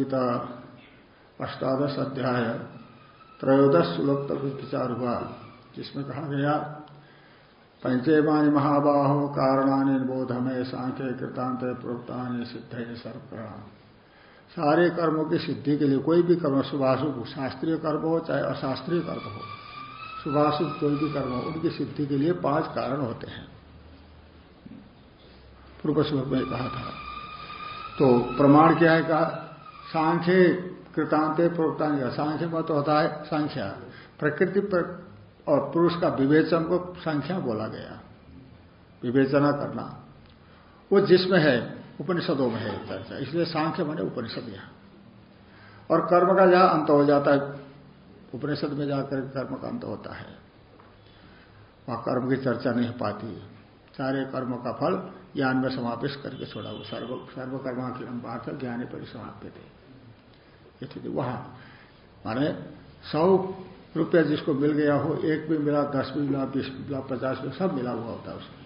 गीता अष्टादश अध्याय त्रयोदश श्लोक तक विचार हुआ, जिसमें कहा गया पंचेमानी महाबाहो कारणानि निबोध में सांख्य कृतांत प्रोक्तानि सिद्ध सर्वप्रणाम सारे कर्मों की सिद्धि के लिए कोई भी कर्म शुभाशुभ, शास्त्रीय कर्म हो, चाहे अशास्त्रीय कर्म हो, शुभाशुभ कोई भी कर्म हो, उनकी सिद्धि के लिए पाँच कारण होते हैं। पूर्व श्लोक में कहा था। तो प्रमाण क्या है कहा? सांख्य कृतांत प्रोक्तान सांख्य मत तो होता है संख्या। प्रकृति पर और पुरुष का विवेचन को संख्या बोला गया। विवेचना करना। वो जिसमें है, उपनिषदों में है चर्चा। इसलिए सांख्य बने उपनिषद यहाँ। और कर्म का जहाँ अंत हो जाता है, उपनिषद में जाकर कर्म का अंत होता है। वहाँ कर्म की चर्चा नहीं पाती। सारे कर्मों का फल ज्ञान में समावेश करके छोड़ा वो सर्व सर्वकर्मा की बात है ज्ञान परिसमाप्य थे। स्थिति वहाँ। माने सौ रुपया जिसको मिल गया हो, एक भी मिला, दस भी मिला, बीस भी मिला, पचास भी सब मिला हुआ होता है उसमें।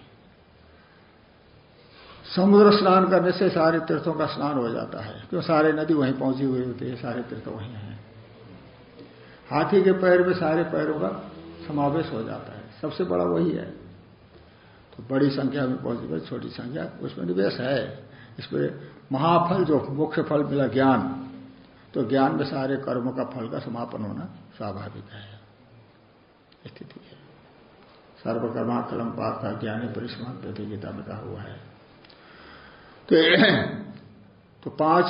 समुद्र स्नान करने से सारे तीर्थों का स्नान हो जाता है। क्यों? सारे नदी वहीं पहुँची हुई होती है, सारे तीर्थ वहीं हैं। हाथी के पैर में सारे पैरों का समावेश हो जाता है। सबसे बड़ा वही है। तो बड़ी संख्या में पहुँची हुई, छोटी संख्या, उसमें निवेश है। इसमें महाफल, जो मुख्य फल मिला ज्ञान तो ज्ञान में सारे कर्मों का फल का समापन होना स्वाभाविक है। स्थिति है। सर्वकर्मा कलम पाप का ज्ञानी परिश्रम प्रतियोगिता में कहा हुआ है। तो तो पाँच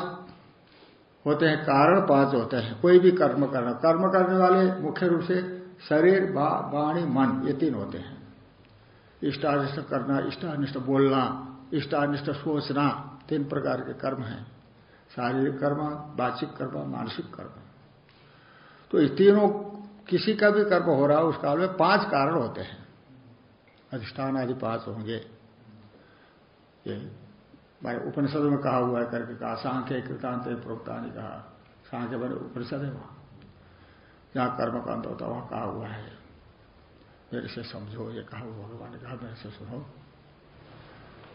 होते हैं, कारण पाँच होते हैं। कोई भी कर्म करना, कर्म करने वाले मुख्य रूप से शरीर वाणी, मन, ये तीन होते हैं। इष्टानिष्ट करना, इष्टानिष्ट बोलना, इष्टानिष्ट सोचना, तीन प्रकार के कर्म हैं। शारीरिक कर्म, वाचिक कर्म, मानसिक कर्म। तो इस तीनों किसी का भी कर्म हो रहा है, उस काल में पाँच कारण होते हैं। अधिष्ठान आदि पाँच होंगे। ये भाई उपनिषद में कहा हुआ है करके कहा, सांख्य कृतांत प्रोक्ता ने कहा। सांख्य बने उपनिषद है वहाँ। जहाँ कर्म का अंत होता वहाँ कहा हुआ है। मेरे से समझो, ये कहा हुआ, भगवान ने कहा, मेरे से सुनो।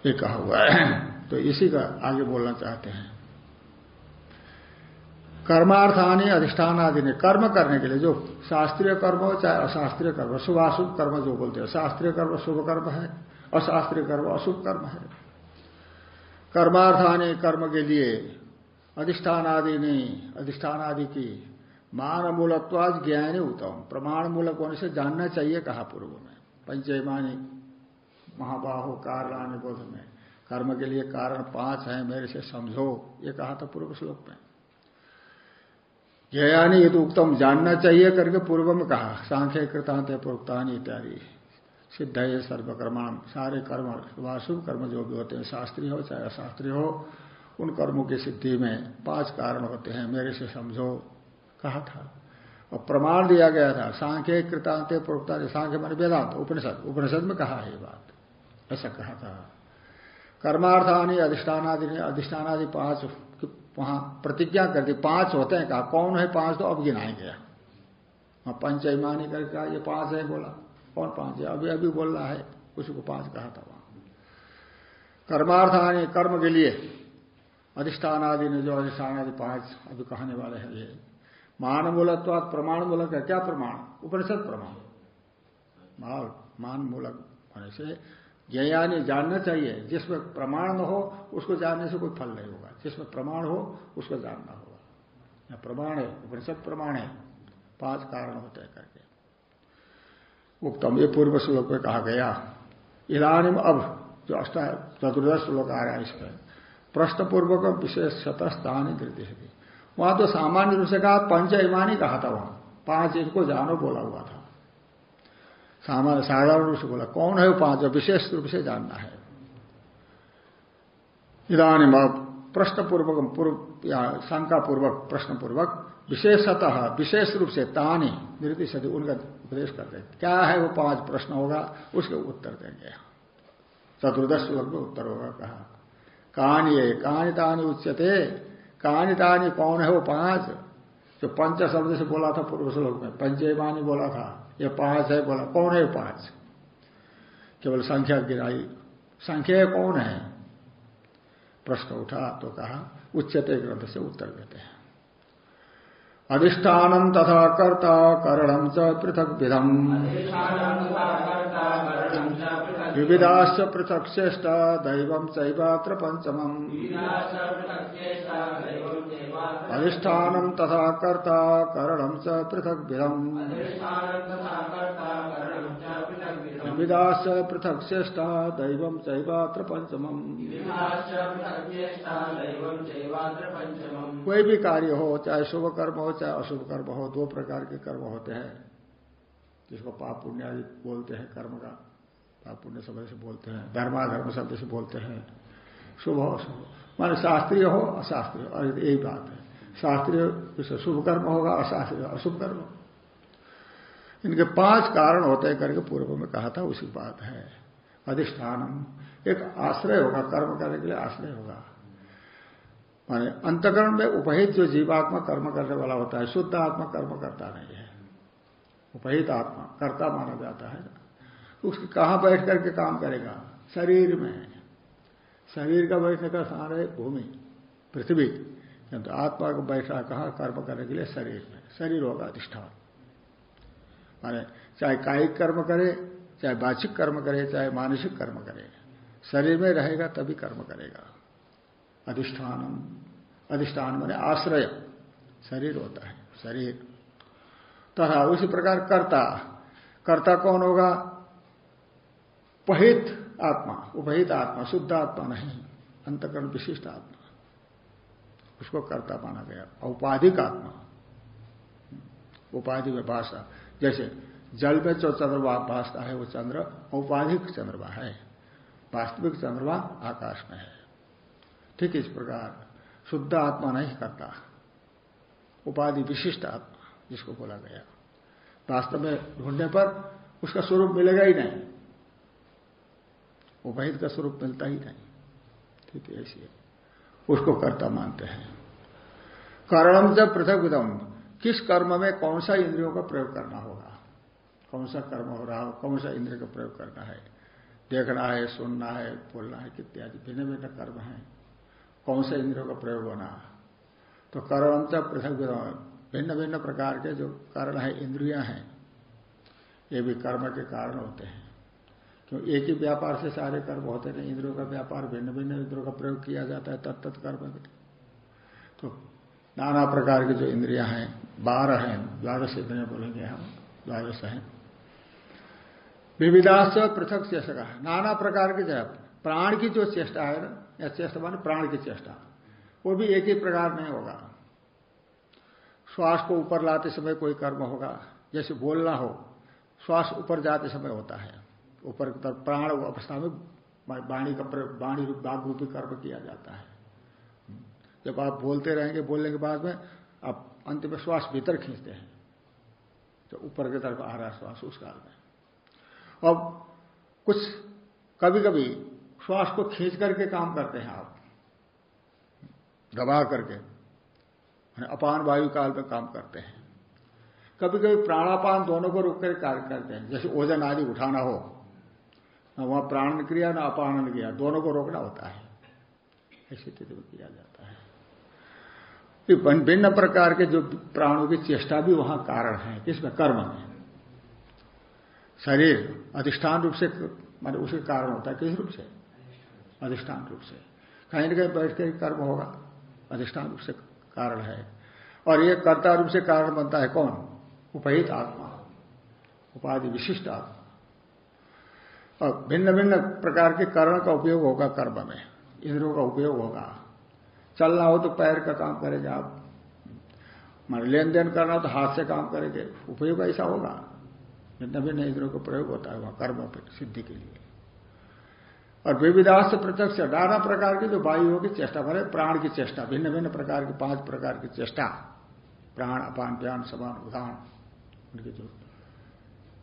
ये कहा हुआ है। तो इसी का आगे बोलना चाहते हैं। कर्मार्थानी अधिष्ठान आदि ने कर्म करने के लिए जो शास्त्रीय कर्म हो, चाहे अशास्त्रीय कर्म, शुभाशुभ कर्म जो बोलते हैं, शास्त्रीय कर्म शुभ कर्म है, अशास्त्रीय कर्म अशुभ कर्म है। कर्मार्थानी, कर्म के लिए अधिष्ठान आदि ने अधिष्ठान आदि की मान मूलत्वाज ज्ञानी उत्तम प्रमाण मूलक होने से जानना चाहिए कहा पूर्व में। पंचयमानी महाबाहो कारणानि बोध में। कर्म के लिए कारण पाँच है, मेरे से समझो। ये कहा था पूर्व श्लोक में? ज्ञानी तो उत्तम जानना चाहिए करके पूर्व में कहा, सांख्य कृतांत प्रोक्तान इत्यादि। सिद्ध है सर्वकर्माण, सारे कर्म शुभाशुभ कर्म जो भी होते हैं शास्त्रीय हो, चाहे अशास्त्रीय हो, उन कर्मों की सिद्धि में पाँच कारण होते हैं, मेरे से समझो, कहा था। और प्रमाण दिया गया था, सांख्य कृतांत प्रोक्ता सांख्य मान वेदांत, उपनिषद उपनिषद में कहा है बात, ऐसा कहा था। कर्मार्थानी, अधिष्ठानादि अधिष्ठानादि पाँच वहाँ प्रतिज्ञा कर दी पाँच होते हैं, कहा, कौन है पाँच? तो अब गिनाएँगे। वहाँ पंचयमानी करके कहा, ये पाँच है, बोला, कौन पाँच है? अभी अभी बोल रहा है, उसी को पाँच कहा था वहाँ। कर्मार्थानी, कर्म के लिए अधिष्ठान आदि ने जो अधिष्ठान आदि पाँच अभी कहने वाले हैं, ये मान मूलत्वाद प्रमाण मूलक है। क्या प्रमाण? उपनिषद प्रमाण। मान मूलक होने से ज्ञानी जानना चाहिए। जिसमें प्रमाण न हो, उसको जानने से कोई फल नहीं होगा। जिसमें प्रमाण हो, उसको जानना होगा। प्रमाण है, उपनिषद प्रमाण है। पाँच कारण होते हैं करके। उत्तम ये पूर्व श्लोक में कहा गया इधानी अब, जो अष्टा, चतुर्दश श्लोक आ रहा है इसमें प्रश्न पूर्वक विशेष शतस्थानी है। वहाँ तो सामान्य रूप से कहा, पंच इमानी कहा था वहाँ। पाँच इनको जानो बोला हुआ था। सामान्य साधारण रूप से बोला, कौन है वो पाँच विशेष रूप से जानना है। इधानी प्रश्न पूर्वक पूर्व, या शंका पूर्वक प्रश्न पूर्वक विशेषतः, विशेष रूप से तानी निर्दिशति उनका उपदेश करते क्या है वो पाँच प्रश्न होगा? उसके उत्तर देंगे चतुर्दश श्लोक में उत्तर होगा, कहा। कहानी है कहानी तानी उच्चते कहानी तानी कौन है वो पाँच जो पंच शब्द से बोला था पूर्व श्लोक में पंचयमानी बोला था। ये पाँच है, बोला, कौन है पाँच केवल संख्या गिराई। संख्या कौन है? प्रश्न उठा तो कहा उच्चते ग्रंथ से उत्तर देते हैं। अधिष्ठान तथा कर्ता करणम च पृथक विधम। विविधाश्च पृथक श्रेष्ठ दैव चैवात्र पंचमम। अधिष्ठान तथा कर्ता करणम च पृथक विधम विविधाश्च पृथक श्रेष्ठ दैव चैवात्र पंचमम। कोई भी कार्य हो, चाहे शुभ कर्म हो, चाहे अशुभ कर्म हो, दो प्रकार के कर्म होते हैं, जिसको पाप पुण्य आदि बोलते हैं कर्म का। पाप पुण्य शब्द से बोलते हैं धर्माधर्म शब्द से बोलते हैं, शुभ अशुभ माने शास्त्रीय हो, अशास्त्रीय और यही बात है। शास्त्रीय शुभ कर्म होगा, अशास्त्रीय अशुभ कर्म। इनके पाँच कारण होते करके पूर्व में कहा था, उसी बात है। अधिष्ठानम, एक आश्रय होगा, कर्म करने के लिए आश्रय होगा। माने अंतकरण में उपहित जो जीवात्मा कर्म करने वाला होता है, शुद्ध आत्मा कर्म करता नहीं है। उपहित आत्मा, कर्ता माना जाता है। उसके कहाँ बैठ करके काम करेगा? शरीर में। शरीर का बैठने का स्थान है भूमि, पृथ्वी। किंतु आत्मा को बैठा कहा कर्म करने के लिए? शरीर में। शरीर होगा अधिष्ठान। माने चाहे कायिक कर्म करे, चाहे वाचिक कर्म करे, चाहे मानसिक कर्म करे, शरीर में रहेगा तभी कर्म करेगा। अधिष्ठान अधिष्ठान माने आश्रय। शरीर होता है। शरीर। तथा उसी प्रकार कर्ता। कर्ता कौन होगा? उपहित आत्मा उपहित आत्मा, शुद्ध आत्मा नहीं, अंतकरण विशिष्ट आत्मा। उसको कर्ता माना गया, औपाधिक आत्मा। उपाधि में भाषा, जैसे जल में जो चंद्रमा भाषता है, वो चंद्र औपाधिक चंद्रमा है, वास्तविक चंद्रमा आकाश में है। ठीक इस प्रकार, शुद्ध आत्मा नहीं करता। उपाधि विशिष्ट आत्मा, जिसको बोला गया। वास्तव में ढूँढने पर उसका स्वरूप मिलेगा ही नहीं। उपहित का स्वरूप मिलता ही नहीं। ठीक है, ऐसी है। उसको कर्ता मानते हैं। कर्णम जब पृथक विदम किस कर्म में कौन सा इंद्रियों का प्रयोग करना होगा? कौन सा कर्म हो रहा हो, कौन सा इंद्रिय का प्रयोग करना है? देखना है, सुनना है, बोलना है, इत्यादि भिन्न भिन्न कर्म है। कौन सा इंद्रियों का प्रयोग होना? तो कर्म जब पृथक भिन्न भिन्न प्रकार के जो कारण है, इंद्रियाँ हैं, ये भी कर्म के कारण होते हैं। क्यों एक ही व्यापार से सारे कर्म होते हैं इंद्रियों का व्यापार भिन्न भिन्न इंद्रियों का प्रयोग किया जाता है तत्त कर्म तो नाना प्रकार की जो इंद्रियाँ हैं बारह हैं, द्वादश इंद्रिया बोलेंगे हम, द्वादश हैं। विविधाश पृथक चेष्टा नाना प्रकार की जो प्राण की जो चेष्टा है ना, या चेष्टा मान प्राण की चेष्टा, वो भी एक ही प्रकार नहीं होगा। श्वास को ऊपर लाते समय कोई कर्म होगा, जैसे बोलना हो, श्वास ऊपर जाते समय होता है। ऊपर की तरफ़ प्राण अवस्था में वाणी का वाणी बाघ रूपी कर्म किया जाता है। जब आप बोलते रहेंगे, बोलने के बाद में आप अंत में श्वास भीतर खींचते हैं। तो ऊपर की तरफ़ आ रहा श्वास उस काल में। अब कुछ कभी कभी श्वास को खींच करके काम करते हैं आप। दबा करके। अपान वायु काल में काम करते हैं। कभी कभी प्राणापान दोनों को रुक कर कार्य करते हैं। जैसे ओजन आदि उठाना हो। न वहाँ प्राण क्रिया न अपान क्रिया दोनों को रोकना होता है। ऐसी स्थिति में किया जाता है। भिन्न प्रकार के जो प्राणों की चेष्टा भी वहाँ कारण है किसमें कर्म में शरीर अधिष्ठान रूप से, मान उसके कारण होता है, किस रूप से? अधिष्ठान रूप से। कहीं ना कहीं बैठ के कर्म होगा। अधिष्ठान रूप से कारण है। और ये कर्ता रूप से कारण बनता है कौन? उपहित आत्मा। उपाधि विशिष्ट आत्मा। और भिन्न भिन्न प्रकार के कर्ण का उपयोग होगा कर्म में। इंद्रियों का उपयोग होगा। चलना हो तो पैर का काम करेंगे आप। मान लेन देन करना तो हाथ से काम करेंगे। उपयोग ऐसा होगा। भिन्न भिन्न इंद्रियों का प्रयोग होता है वहाँ कर्म सिद्धि के लिए। और विविधाश प्रत्यक्ष नाना प्रकार की जो वायु की चेष्टा भरे प्राण की चेष्टा भिन्न भिन्न प्रकार की पाँच प्रकार की चेष्टा, प्राण, अपान प्यान समान उदान उनकी जो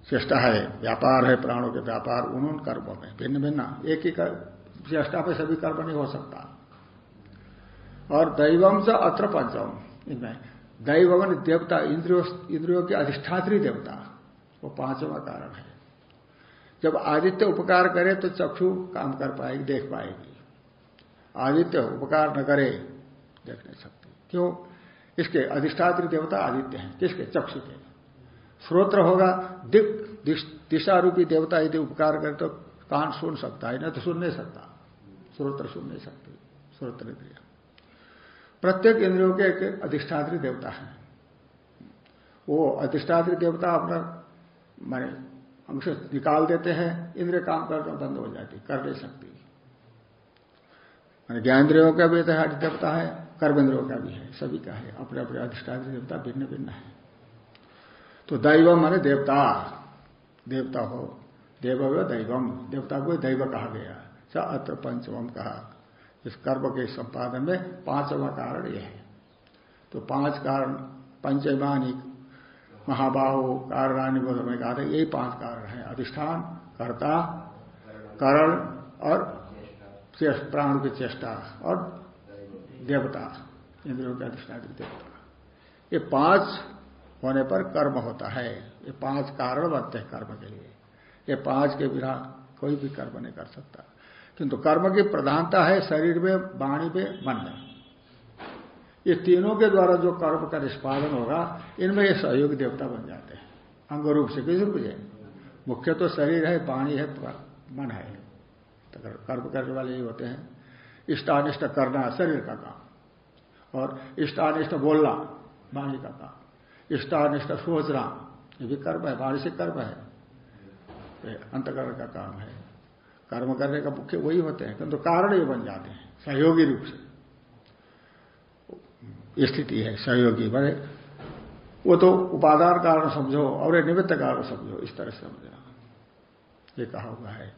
चेष्टा है, व्यापार है, प्राणों के व्यापार उन उन कर्मों में भिन्न भिन्न एक ही चेष्टा पे सभी कर्म नहीं हो सकता। और दैवम से अत्र पंचम, इनमें दैववन देवता, इंद्रियों इंद्रियों की अधिष्ठात्री देवता, वो पांचवा कारण है। जब आदित्य उपकार करे तो चक्षु काम कर पाएगी, देख पाएगी। आदित्य उपकार न करे, देख नहीं सकती। क्यों? इसके अधिष्ठात्री देवता आदित्य हैं, किसके? चक्षु के। श्रोत्र होगा। दिक दिशा रूपी देवता यदि उपकार करे तो कान सुन सकता है न तो सुन नहीं सकता। श्रोत्र सुन नहीं सकती। श्रोत्र इंद्रिया प्रत्येक इंद्रियों के एक अधिष्ठात्री देवता है। वो अधिष्ठात्री देवता अपना, माने हमसे निकाल देते हैं, इंद्रिय काम करना बंद हो जाती, कर नहीं सकती। मैंने ज्ञानेन्द्रियों का भी देवता है, कर्मेंद्रियों का भी है, सभी का है। अपने अपने अधिष्ठात्री देवता भिन्न भिन्न है। तो दैवम माने देवता। देवता हो। देव दैवम। देवता को दैव कहा गया। च अत्र पंचम कहा। इस कर्म के संपादन में पांचवा कारण यह है। तो पाँच कारण, पंचमानी महाबाहो, कारणानी बोध में कहा था, यही पाँच कारण है। अधिष्ठान, कर्ता, करण और प्राण की चेष्टा और देवता। इंद्रियों के अधिष्ठान देवता। ये पाँच होने पर कर्म होता है। ये पाँच कारण बनते हैं कर्म के लिए। ये पाँच के बिना कोई भी कर्म नहीं कर सकता। किंतु कर्म की प्रधानता है शरीर में, वाणी में, मन में। ये तीनों के द्वारा जो कर्म का निष्पादन होगा, इनमें ये सहयोग देवता बन जाते हैं। अंग रूप से किसी बुझे मुख्य तो शरीर है, वाणी है मन है। तो कर्म करने वाले ये होते हैं, इष्टानिष्ट करना शरीर का काम। और इष्टानिष्ट बोलना वाणी का काम। इष्टानिष्ट सोचना ये भी कर्म है, मानसिक कर्म है। अंतकरण का काम है। कर्म करने का मुख्य वही होते हैं, किंतु कारण ये बन जाते हैं, सहयोगी रूप से। स्थिति है, सहयोगी। बने वो तो उपादान कारण समझो और निमित्त कारण समझो, इस तरह से समझना। ये कहा हुआ है।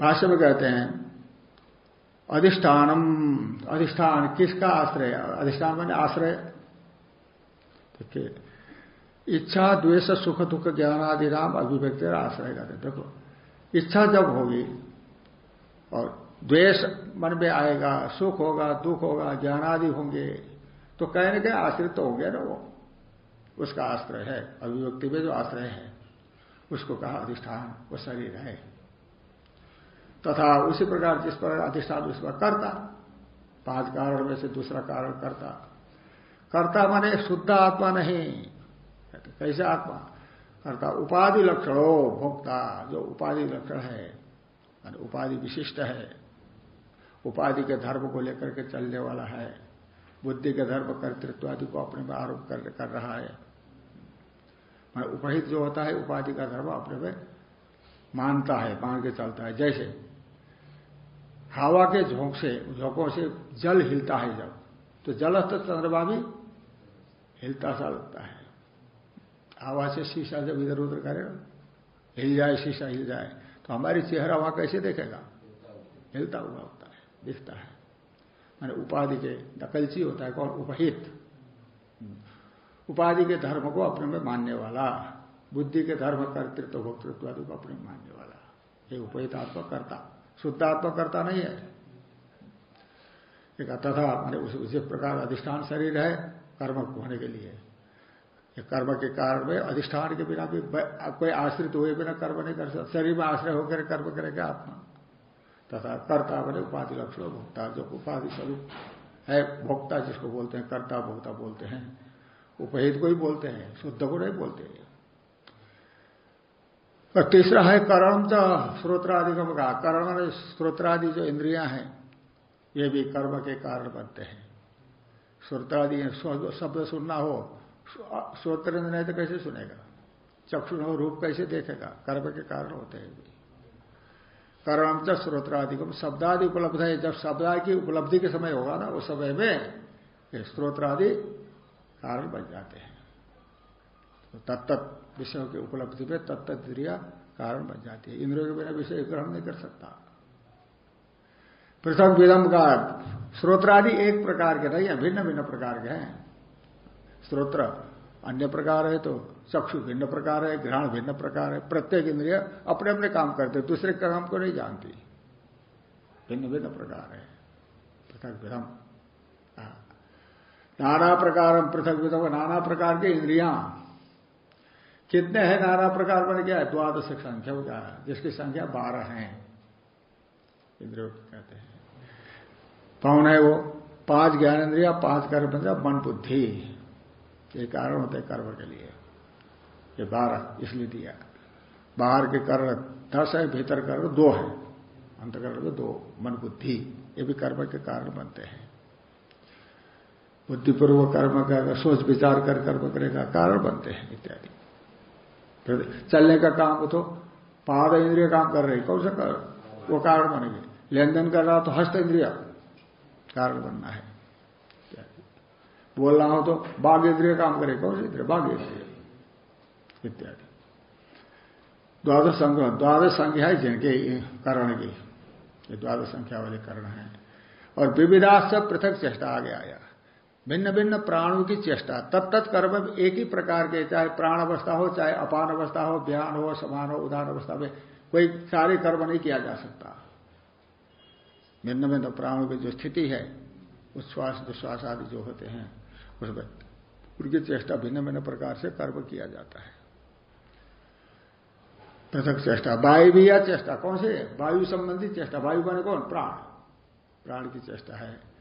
भाष्य में कहते हैं, अधिष्ठानम, अधिष्ठान किसका आश्रय? अधिष्ठान मैंने आश्रय देखिए इच्छा, द्वेष, सुख, दुख, ज्ञान आदि नाम अभिव्यक्ति आश्रय करते देखो, इच्छा जब होगी और द्वेष मन में आएगा, सुख होगा, दुख होगा, ज्ञान आदि होंगे तो कहीं ना कहीं आश्रित तो होंगे ना वो। उसका आश्रय है, अभिव्यक्ति में जो आश्रय है, उसको कहा अधिष्ठान, वो शरीर है। तथा उसी प्रकार जिस पर अधिष्ठान, उस पर करता, पाँच कारण में से दूसरा कारण करता। कर्ता माने शुद्ध आत्मा नहीं। कैसे आत्मा? करता उपाधि लक्षण हो भोक्ता जो उपाधि लक्षण है उपाधि विशिष्ट है उपाधि के धर्म को लेकर के चलने वाला है बुद्धि के धर्म कर्तृत्व आदि को अपने में आरोप कर, कर रहा है। मैं उपहित जो होता है उपाधि का धर्म अपने में मानता है मान के चलता है। जैसे हवा के झोंक से झोंकों से जल हिलता है जब तो जल तो चंद्रमा भी हिलता सा लगता है। हवा से शीशा जब इधर उधर करे हिल जाए, शीशा हिल जाए तो हमारी चेहरा वहाँ कैसे देखेगा? हिलता हुआ होता है, दिखता है। मैंने उपाधि के नकलची होता है, कौन? उपहित। उपाधि के धर्म को अपने में मानने वाला, बुद्धि के धर्म, कर्तृत्व, भोक्तृत्व आदि को अपने में मानने वाला। ये उपहित आत्मा करता शुद्ध आत्मा करता नहीं है। एक तथा, मैंने उसी प्रकार अधिष्ठान शरीर है कर्म होने के लिए। कर्म के कारण में अधिष्ठान के बिना भी कोई आश्रित हुए बिना कर्म नहीं कर सकता। शरीर में आश्रय होकर कर्म करेगा आत्मा। तथा कर्ता बने उपाधि लक्षण भोक्ता, जो उपाधि स्वरूप है, भोक्ता जिसको बोलते हैं, कर्ता भोक्ता बोलते हैं, उपहित को ही बोलते हैं, शुद्ध को नहीं बोलते और तीसरा है कर्म तो स्रोत्रादि का। करण स्रोत्रादि जो इंद्रियाँ हैं, ये भी कर्म के कारण बनते हैं। श्रोत्रादि शब्द सुनना हो श्रोत्र नहीं तो कैसे सुनेगा? चक्षु हो, रूप कैसे देखेगा? कर्म के कारण होते हैं कर्म च स्रोत्रादि को शब्दादि उपलब्ध है। जब शब्दादि की उपलब्धि के समय होगा ना, उस समय में स्त्रोत्रादि कारण बन जाते हैं। तो तत्त विषयों की उपलब्धि में तत्त क्रिया कारण बन जाती है। इंद्रियों के बिना विषय ग्रहण नहीं कर सकता। पृथक विदम का स्रोत्रादि एक प्रकार के नहीं भिन्न भिन्न प्रकार के हैं। स्त्रोत्र अन्य प्रकार है तो चक्षु भिन्न प्रकार है ग्रहण भिन्न प्रकार है, प्रत्येक इंद्रिय अपने अपने काम करते, दूसरे काम को नहीं जानती। भिन्न भिन्न प्रकार है। पृथक विधम। नाना प्रकार पृथक विधम नाना प्रकार के इंद्रिया। कितने हैं नाना प्रकार बन गया? द्वादश संख्या हो जाए जिसकी संख्या बारह है। इंद्रियों कहते हैं। कौन है वो? पाँच ज्ञान इंद्रिया, पाँच कर्म इंद्रिया मन बुद्धि। ये कारण होते हैं कर्म के लिए। ये बारह, इसलिए दिया। बाहर के कर्म दस है, भीतर कर्म दो है। अंतकर्म में दो, मन बुद्धि। ये भी कर्म के कारण बनते हैं। बुद्धिपूर्वक कर्म का सोच विचार कर कर्म करेगा कारण बनते हैं, इत्यादि। फिर चलने का काम तो पाद इंद्रिय काम कर रही कौन सा कर? वो कारण बनेंगे। लेन देन कर रहा तो हस्त इंद्रिय। कारण बनना है। बोलना हो तो बाघ इंद्रिय काम करे, कौन इंद्रिय? बाघ इंद्रिय इत्यादि। द्वादश संग्रह द्वादश संख्या है जिनके करण की। ये द्वादश संख्या वाले करण है। और विविधा से पृथक चेष्टा आगे आया। भिन्न भिन्न प्राणों की चेष्टा तत्त कर्म एक ही प्रकार के, चाहे प्राण अवस्था हो, चाहे अपान अवस्था हो ज्ञान हो, समान हो उदाहरण अवस्था में कोई सारे कर्म नहीं किया जा सकता। भिन्न भिन्न प्राणों की जो स्थिति है उच्छ्वास दुश्वास आदि जो होते हैं, उसमें उनकी चेष्टा भिन्न भिन्न प्रकार से कर्म किया जाता है। पृथक चेष्टा, वायु भी या चेष्टा, कौन से? वायु संबंधी चेष्टा। वायु बने कौन? प्राण। प्राण की चेष्टा है।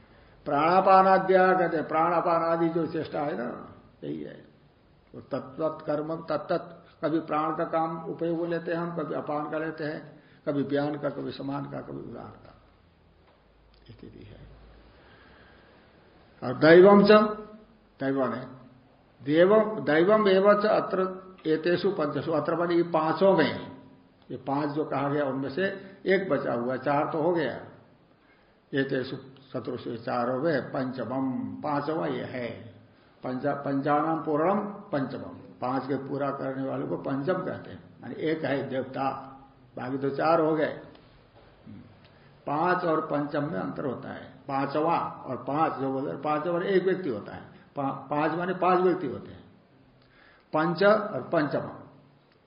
प्राणापान प्राणापानाद्या कहते हैं, प्राणापान आदि जो चेष्टा है ना, यही है। तो तत्व कर्म तत्त कभी प्राण का काम उपयोग लेते हैं हम, कभी अपान का लेते हैं, कभी बयान का, कभी समान का, कभी उदाहरण का। स्थिति है। और दैवम च दैवन है। देवम, दैवम एवं अत्र, एतेषु पंचसु, अत्र बनी पाँचों में ये पाँच जो कहा गया, उनमें से एक बचा हुआ चार तो हो गया। एतेषु शत्रु से चारों में पंचमम, पांचवा ये है। पंचा पंचानाम पूर्णम, पंचमम। पाँच के पूरा करने वाले को पंचम कहते हैं। यानी एक है देवता, बाकी तो चार हो गए। पाँच और पंचम में अंतर होता है। पांचवा और पाँच जो बोलते पांचवा एक व्यक्ति होता है। पाँच माने पाँच व्यक्ति होते हैं। पंच और पंचमा,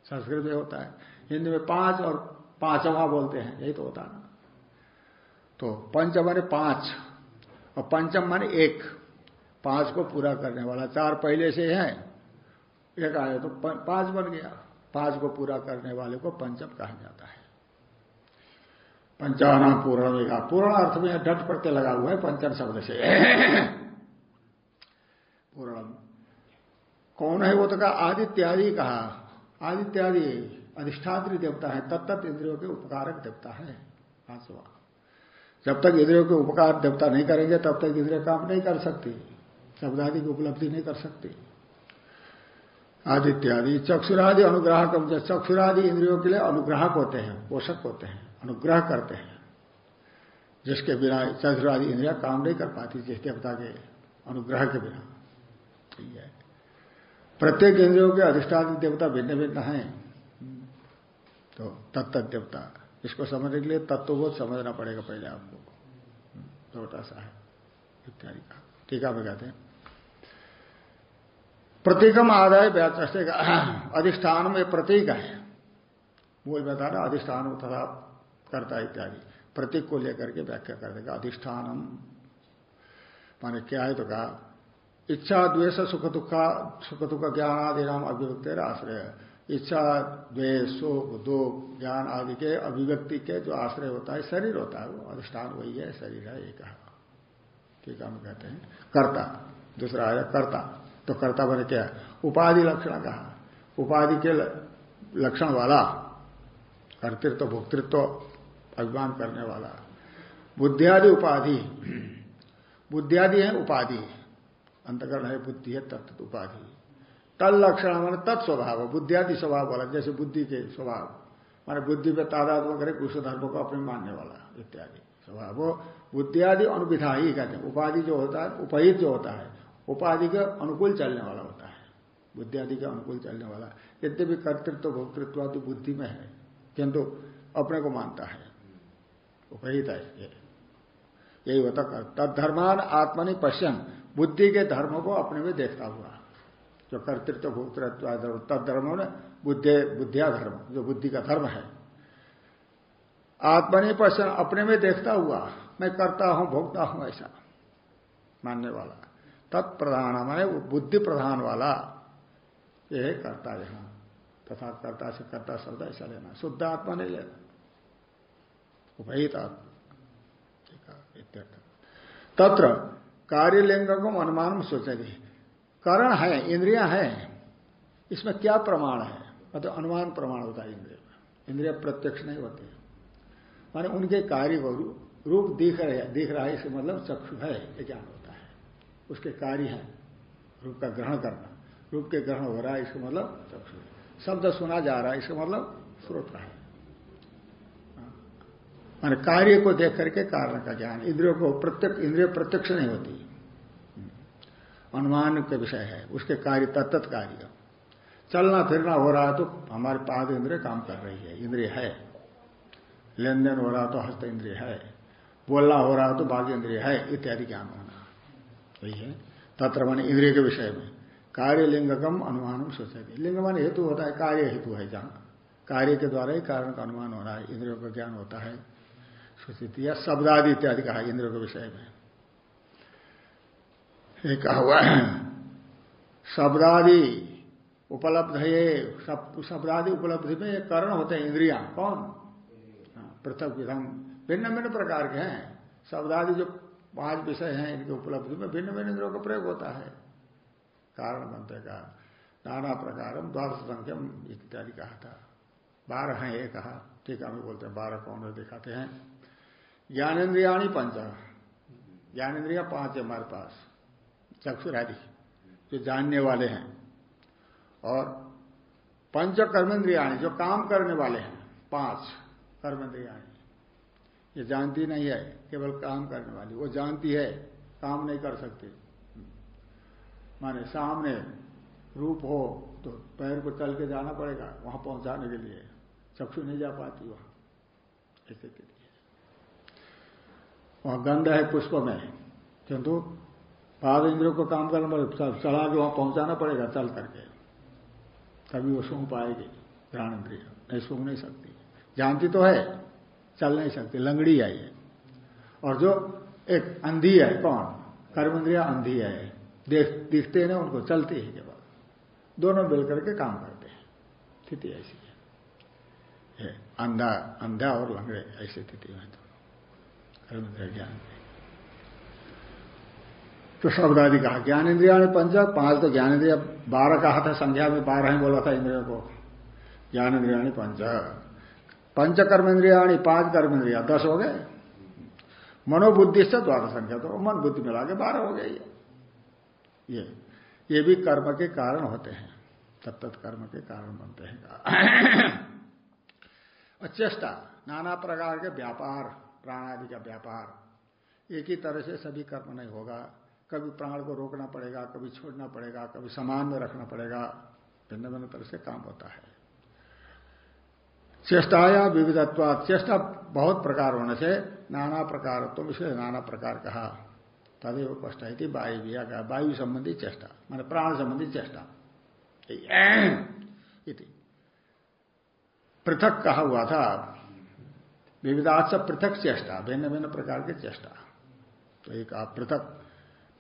संस्कृत में होता है। हिंदी में पाँच और पांचवा बोलते हैं, यही तो होता है। तो पंच माने पाँच और पंचम माने एक। पाँच को पूरा करने वाला, चार पहले से है, एक आया तो पाँच बन गया। पाँच को पूरा करने वाले को पंचम कहा जाता है। पंचाना पूर्ण का पूर्ण अर्थ में डट प्रत्यय लगा हुआ है पंचम शब्द से। पूर्णम। कौन है वो तो कहा, आदित्यादि कहा। आदित्यादि अधिष्ठात्री देवता है तब तक इंद्रियों के उपकारक देवता है। पांचवा जब तक इंद्रियों के उपकार देवता नहीं करेंगे, तब तक इंद्रिय काम नहीं कर सकती। शब्दादि की उपलब्धि नहीं कर सकती। आदित्यादि, चक्षुरादि अनुग्राहक चक्षुरादि इंद्रियों के लिए अनुग्राहक होते हैं, पोषक होते हैं। अनुग्रह करते हैं, जिसके बिना चक्षुरादि इंद्रिया काम नहीं कर पाती, जिस देवता के अनुग्रह के बिना। है। प्रत्येक इंद्रियों के अधिष्ठान देवता भिन्न भिन्न हैं। तो तत्त देवता, इसको समझने के लिए तत्वबोध समझना पड़ेगा पहले आपको। छोटा सा है, इत्यादि का। टीका में कहते हैं। प्रतीकम आदाय व्याचे का। अधिष्ठान में प्रतीक है। मूल बता रहा अधिष्ठान तथा करता इत्यादि। प्रतीक को लेकर के व्याख्या कर देगा, अधिष्ठानम। माने क्या है तो कहा, इच्छा, द्वेष, सुख, दुख सुख, दुख, ज्ञान आदि नाम अभिव्यक्ति आश्रय इच्छा, द्वेष, सुख, दुख, ज्ञान आदि के अभिव्यक्ति के जो आश्रय होता है, शरीर होता है वो। अधिष्ठान वही है, शरीर है, एक ठीक हम कहते हैं। कर्ता, दूसरा आया, कर्ता। तो कर्ता बने क्या उपाधि लक्षण कहा। उपाधि के लक्षण वाला, कर्तृत्व, भोक्तृत्व अभिमान करने वाला। बुद्धियादि उपाधि। बुद्धियादि है, उपाधि। अंतकरण है, बुद्धि है, तत्व उपाधि। तल लक्षण मान तत्स्वभाव बुद्धियादि स्वभाव वाला, जैसे बुद्धि के स्वभाव। माने बुद्धि पे तादात्म करे कुछ धर्म को अपने मानने वाला, इत्यादि। स्वभाव बुद्धियादि अनुविधा ही कहते हैं। उपाधि जो होता है, उपहित जो होता है, उपाधि के अनुकूल चलने वाला होता है। बुद्धियादि के अनुकूल चलने वाला। यद्यपि कर्तृत्व, भोक्तृत्व आदि बुद्धि में है, किंतु अपने को मानता है। उपहित है यही होता कर तत्धर्मान आत्मनि पश्यन। बुद्धि के धर्म को अपने में देखता हुआ, जो कर्तृत्व, भोक्तृत्व धर्म तद धर्म ने बुद्धि, बुद्धिया धर्म, जो बुद्धि का धर्म है। आत्मनि पश्चन अपने में देखता हुआ, मैं करता हूँ, भोगता हूँ ऐसा, मानने वाला। तत्प्रधान माने बुद्धि प्रधान वाला, यह कर्ता यहाँ तथा कर्ता से कर्ता शब्द ऐसा लेना। शुद्ध आत्मा नहीं लेना। उपहित आत्मा तत्र कार्यलिंग को अनुमान सोचे करण है, इंद्रिया है, इसमें क्या प्रमाण है? मतलब अनुमान प्रमाण होता है इंद्रिय में। इंद्रिय प्रत्यक्ष नहीं होते। माने उनके कार्य को रूप दिख रहे दिख रहा है, इसका मतलब चक्षु है, ये ज्ञान होता है। उसके कार्य है, रूप का ग्रहण करना। रूप के ग्रहण हो रहा है, इसका मतलब चक्षु। शब्द सुना जा रहा है, इसका मतलब स्रोत है। मान कार्य को देख करके कारण का ज्ञान। इंद्रियों को प्रत्यक्ष, इंद्रिय प्रत्यक्ष नहीं होती। अनुमान के विषय है, उसके कार्य तत्त कार्य। चलना फिरना हो रहा है तो हमारे पाद इंद्रिय काम कर रही है, इंद्रिय है। लेन देन हो रहा तो हस्त इंद्रिय है। बोलना हो रहा तो बाघ इंद्रिय है, इत्यादि ज्ञान होना। वही है। तत्र मान इंद्रिय के विषय में। कार्य लिंगकम अनुमान सोचे लिंग मान हेतु होता है, कार्य हेतु है जहाँ। कार्य के द्वारा ही कारण का अनुमान हो रहा है, इंद्रियों का ज्ञान होता है। सूचित या शब्दादि इत्यादि कहा इंद्रियों के विषय में। कहा हुआ है शब्दादि उपलब्ध है शब्दादि उपलब्धि में ये करण होते हैं इंद्रिया। कौन? हाँ, पृथक विधम भिन्न भिन्न प्रकार के हैं। शब्दादि जो पाँच विषय हैं इनके उपलब्धि में भिन्न भिन्न इंद्रियों का प्रयोग होता है। कारण बनते का नाना प्रकार द्वादश संख्यम इत्यादि कहा था। बारह हैं ये कहा ठीक है बोलते हैं बारह कौन दिखाते हैं। ज्ञानेन्द्रियाणी पंच। ज्ञानेन्द्रिया पाँच है हमारे पास। चक्षुरादि, जो जानने वाले हैं। और पंच कर्मेंद्रियाणी जो काम करने वाले हैं। पाँच कर्मेंद्रियाणी ये जानती नहीं है, केवल काम करने वाली। वो जानती है, काम नहीं कर सकती। माने सामने रूप हो तो पैर को चल के जाना पड़ेगा, वहाँ पहुँचाने के लिए। चक्षु नहीं जा पाती वहाँ। लिए वहाँ गंध है, पुष्प में किंतु पाद इंद्रियों को काम करना पड़ेगा चढ़ा के वहाँ पहुंचाना पड़ेगा, चल करके। तभी वो सूंघ पाएगी, प्राण इंद्रिय। नहीं सूंघ नहीं सकती। जानती तो है, चल नहीं सकती। लंगड़ी आई है और जो एक अंधी है, कौन? कर्म इंद्रिया अंधी है। देख, दिखते हैं उनको, चलती है केवल दोनों मिलकर के काम करते हैं। स्थिति ऐसी है। अंधा अंधा और लंगड़े, ऐसी स्थिति में दोनों ज्ञान तो शब्द आदि कहा ज्ञान इंद्रिया ने पंच पाँच तो ज्ञान इंद्रिया बारह कहा था संख्या में बारह ही, बोला था इंद्रियों को। ज्ञान इंद्रिया ने पंच। पंच कर्म इंद्रिया पाँच कर्म इंद्रिया दस हो गए। मनोबुद्धि से द्वारा संख्या तो मन बुद्धि मिला के बारह हो गए ये ये भी कर्म के कारण होते हैं। तत्त कर्म के कारण बनते हैं। और चेष्टा, नाना प्रकार के व्यापार। प्राण आदि का व्यापार। एक ही तरह से सभी कर्म नहीं होगा। कभी प्राण को रोकना पड़ेगा, कभी छोड़ना पड़ेगा, कभी समान में रखना पड़ेगा। भिन्न भिन्न तरह से काम होता है। चेष्टाया विविधत्व चेष्टा बहुत प्रकार होने से नाना प्रकार तो इसलिए नाना प्रकार कहा। तदेव कष्ट है वायु भी वायु संबंधी चेष्टा, मान प्राण संबंधी चेष्टा। पृथक कहा हुआ था। विविधात से पृथक चेष्टा भिन्न भिन्न प्रकार की चेष्टा। तो एक आप पृथक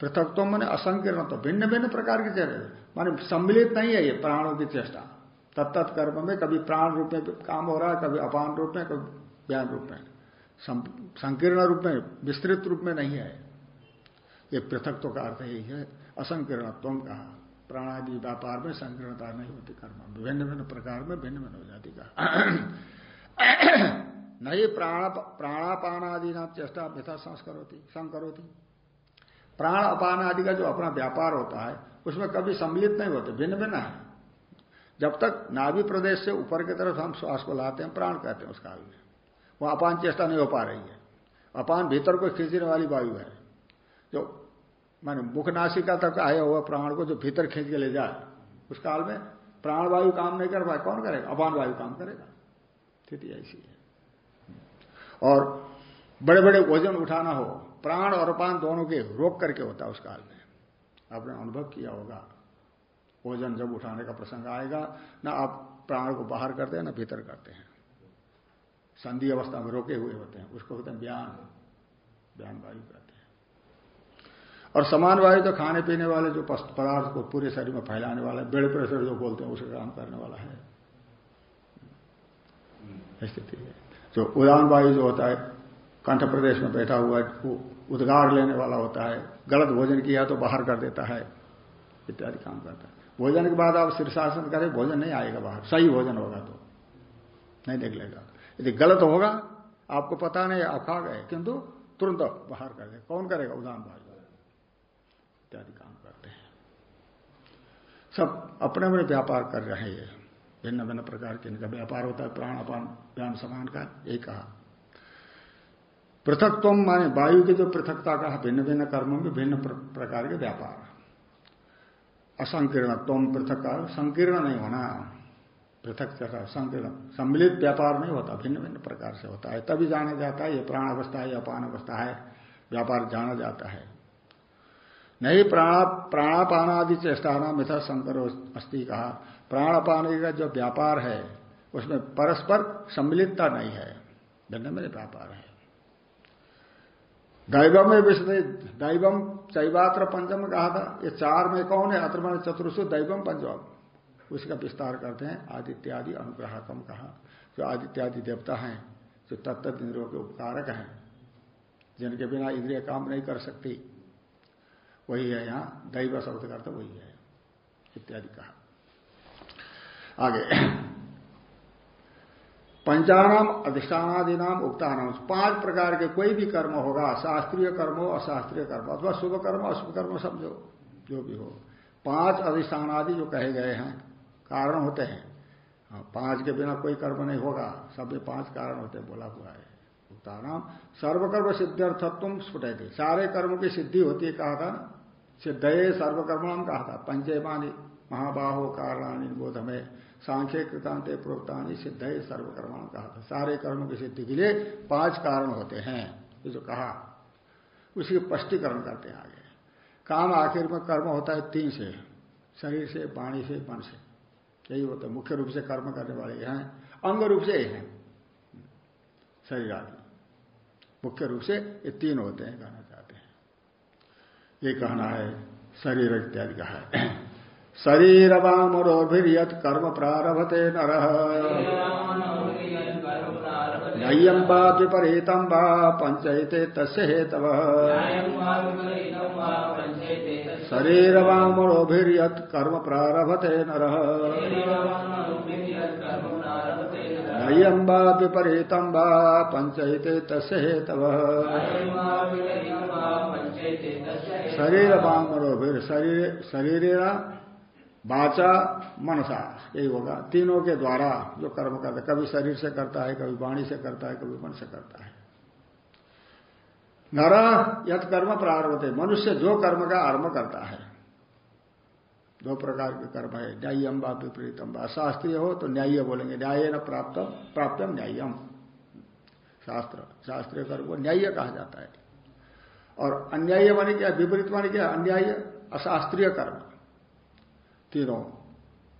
पृथक तो मैंने असंकीर्ण तो भिन्न भिन्न प्रकार की चेष्टा, माने सम्मिलित नहीं है ये प्राणों की चेष्टा। तत्त कर्म में कभी प्राण रूप में काम हो रहा है, कभी अपान रूप में, कभी ज्ञान रूप में। संकीर्ण रूप में, विस्तृत रूप में नहीं है। ये पृथक तो का अर्थ यही है, असंकीर्णत्व कहा। प्राणादि व्यापार में संकीर्णता नहीं होती कर्म विभिन्न भिन्न प्रकार में भिन्न भिन्न हो जाती कहा। नहीं प्राण प्राणापान आदि नाम चेष्टा मिथा संस्कर होती संकर होती प्राण अपान आदि का जो अपना व्यापार होता है, उसमें कभी सम्मिलित नहीं होते भिन्न भिन्न है। जब तक नाभि प्रदेश से ऊपर की तरफ़ हम श्वास को लाते हैं, प्राण कहते हैं उस काल में वह अपान चेष्टा नहीं हो पा रही है। अपान भीतर को खींचने वाली वायु है। जो माने मुखनाशिका तक आया हुआ प्राण को जो भीतर खींच के ले जाए, उस काल में प्राण वायु काम नहीं कर पाए, कौन करेगा? अपान वायु काम करेगा। स्थिति ऐसी है। और बड़े बड़े वज़न उठाना हो प्राण और अपान दोनों के रोक करके होता है उस काल में। आपने अनुभव किया होगा। वज़न जब उठाने का प्रसंग आएगा ना आप प्राण को बाहर करते हैं ना भीतर करते हैं। संधि अवस्था में रोके हुए होते हैं उसको होते हैं बयान बयान वायु कहते हैं। और समान वायु तो खाने पीने वाले जो पदार्थ को पूरे शरीर में फैलाने वाला है बेड़ प्रेशर जो बोलते हैं उसे काम करने वाला है। स्थिति है। जो उदान वायु जो होता है, कंठ प्रदेश में बैठा हुआ उद्गार लेने वाला होता है, गलत भोजन किया तो बाहर कर देता है, इत्यादि काम करता है। भोजन के बाद आप शीर्षासन करें, भोजन नहीं आएगा बाहर, सही भोजन होगा तो नहीं निकलेगा यदि गलत होगा, आपको पता नहीं, आप खा गए, किंतु तुरंत बाहर कर दे। कौन करेगा? उदान बाहर इत्यादि काम करते हैं। सब अपने अपने व्यापार कर रहे हैं भिन्न भिन्न प्रकार के इनका व्यापार होता है, प्राण अपान व्यान समान का यही कहा पृथकत्व माने वायु की जो पृथकता का भिन्न भिन्न कर्मों में भिन्न प्रकार के व्यापार। असंकीर्ण तुम पृथक का, संकीर्ण नहीं होना। पृथक संकीर्ण, सम्मिलित व्यापार नहीं होता, भिन्न भिन्न प्रकार से होता है। तभी जाना जाता है, ये प्राण अवस्था है अपान अवस्था है, व्यापार जाना जाता है। नहीं प्राण प्राणापान आदि चेष्टा मिथा शंकर अस्थि कहा। प्राणापान का जो व्यापार है, उसमें परस्पर सम्मिलितता नहीं है। भिन्न भिन्न व्यापार है। दैवम में विष्णु दैवम चैवात्र पंचम कहा था। ये चार में कौन है? अत्र मन चतुर्सु दैवम पंचम। उसका विस्तार करते हैं। आदित्यादि अनुग्राहकम कहा। जो आदित्यादि देवता हैं, जो तत्त इंद्रियों के उपकारक हैं, जिनके बिना इंद्रिय काम नहीं कर सकती, वही है यहाँ दैव शब्द करता वही है। इत्यादि कहा। आगे। पंचानाम अधिष्ठानादि नाम पाँच प्रकार के कोई भी कर्म होगा शास्त्रीय कर्म हो अशास्त्रीय कर्म अथवा शुभ कर्म अशुभ कर्म समझो जो भी हो। पाँच अधिष्ठान आदि जो कहे गए हैं कारण होते हैं। हाँ, पाँच के बिना कोई कर्म नहीं होगा। सब में पाँच कारण होते बोला हुआ है। उक्तानाम सर्वकर्म सिद्ध्यर्थत्व थे सारे कर्मों की सिद्धि होती है कहा था ना? सिद्धये सर्वकर्म कहा था। पंचेमानी महाबाहो कारणानी बोध में सांख्य कृतांत प्रोक्तानी सिद्ध है सर्वकर्मा कहा था। सारे कर्मों की सिद्धि के लिए पाँच कारण होते हैं, ये जो कहा। उसी स्पष्टीकरण करते हैं आगे। काम आखिर में कर्म होता है तीन से, शरीर से, वाणी से, मन से। यही होता है मुख्य रूप से कर्म करने वाले हैं। अंग रूप से हैं। शरीर आदि। मुख्य रूप से ये तीन होते हैं, कहना चाहते हैं। ये कहना है, शरीर इत्यादि का है। शरीर वामरोभिर्यत कर्म प्रारभते नर। नय्यम वा विपरीतम वा पंचयते तस्य हेतव। शरीर वामरोभिर्यत कर्म प्रारभते नर। नय्यम वा विपरीतम वा पंचयते तस्य हेतव। शरीर वामरोभिर शरीर शरीर बाचा मनसा, यही होगा। तीनों के द्वारा जो कर्म करता है, कभी शरीर से करता है, कभी वाणी से करता है, कभी मन से करता है। नर यथ कर्म प्रारंभ है मनुष्य जो कर्म का आरंभ करता है, दो प्रकार के कर्म है, न्यायम व विपरीतम। व शास्त्रीय हो तो न्याय बोलेंगे, न्याय न प्राप्त प्राप्तम न्यायम शास्त्र, शास्त्रीय कर्म को न्याय कहा जाता है। और अन्याय मानी क्या, विपरीत मानी क्या अन्याय अशास्त्रीय कर्म। तीनों,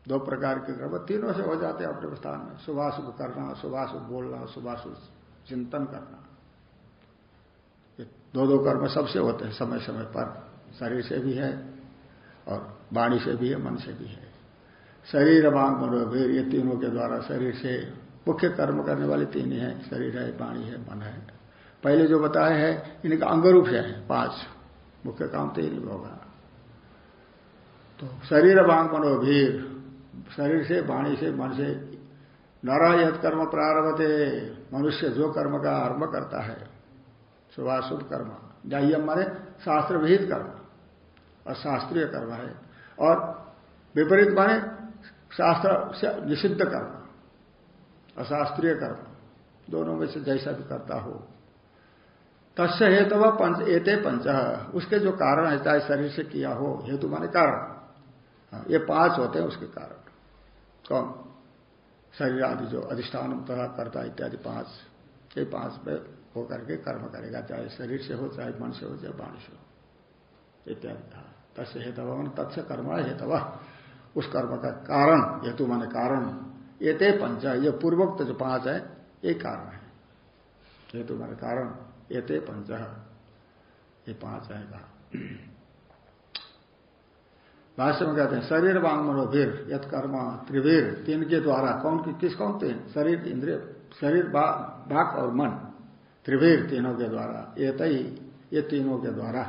दो प्रकार के कर्म तीनों से हो जाते हैं अपने स्थान में। शुभाशुभ करना शुभाशुभ बोलना शुभाशुभ चिंतन करना। दो दो कर्म सबसे होते हैं समय समय पर। शरीर से भी है और वाणी से भी है, मन से भी है। शरीर मांग मनोभीर ये तीनों के द्वारा शरीर से मुख्य कर्म करने वाले तीन ही। है शरीर है, वाणी है, मन है। पहले जो बताया है, इनका अंग रूप है, पाँच। मुख्य काम तो ही होगा। तो शरीर वांग मनोभीर। शरीर से, वाणी से, मन से नरा यद कर्म प्रारभते। मनुष्य जो कर्म का आरंभ करता है, शुभाशुभ कर्म न्यायम माने शास्त्र विहित कर्म और शास्त्रीय कर्म है। और विपरीत माने शास्त्र से निषिद्ध कर्म, अशास्त्रीय कर्म, दोनों में से जैसा भी करता हो। तस्य हेतु पंच, एते पंच। उसके जो कारण है, चाहे शरीर से किया हो, हेतु माने कारण। ये पाँच होते हैं उसके कारण। कौन? शरीर आदि जो अधिष्ठान तथा करता इत्यादि पाँच, ये पाँच पे होकर के कर्म करेगा, चाहे शरीर से हो, चाहे मन से हो, चाहे वाणी से हो। इत्यादि। कहा तस्य हेतव तत्स्य कर्म हेतव। उस कर्म का कारण, हेतु माने कारण, ये ते पंच ये पूर्वोक्त जो पाँच है, ये कारण है। हेतु माने कारण, ये ते पंच ये पाँच है। कहा भाष्य में कहते हैं, शरीर वांग मनोभीर यथ कर्म त्रिवीर। तीन के द्वारा कौन किस कौन तीन शरीर इंद्रिय, शरीर बाक और मन। त्रिवीर तीनों के द्वारा ये तई ये तीनों के द्वारा।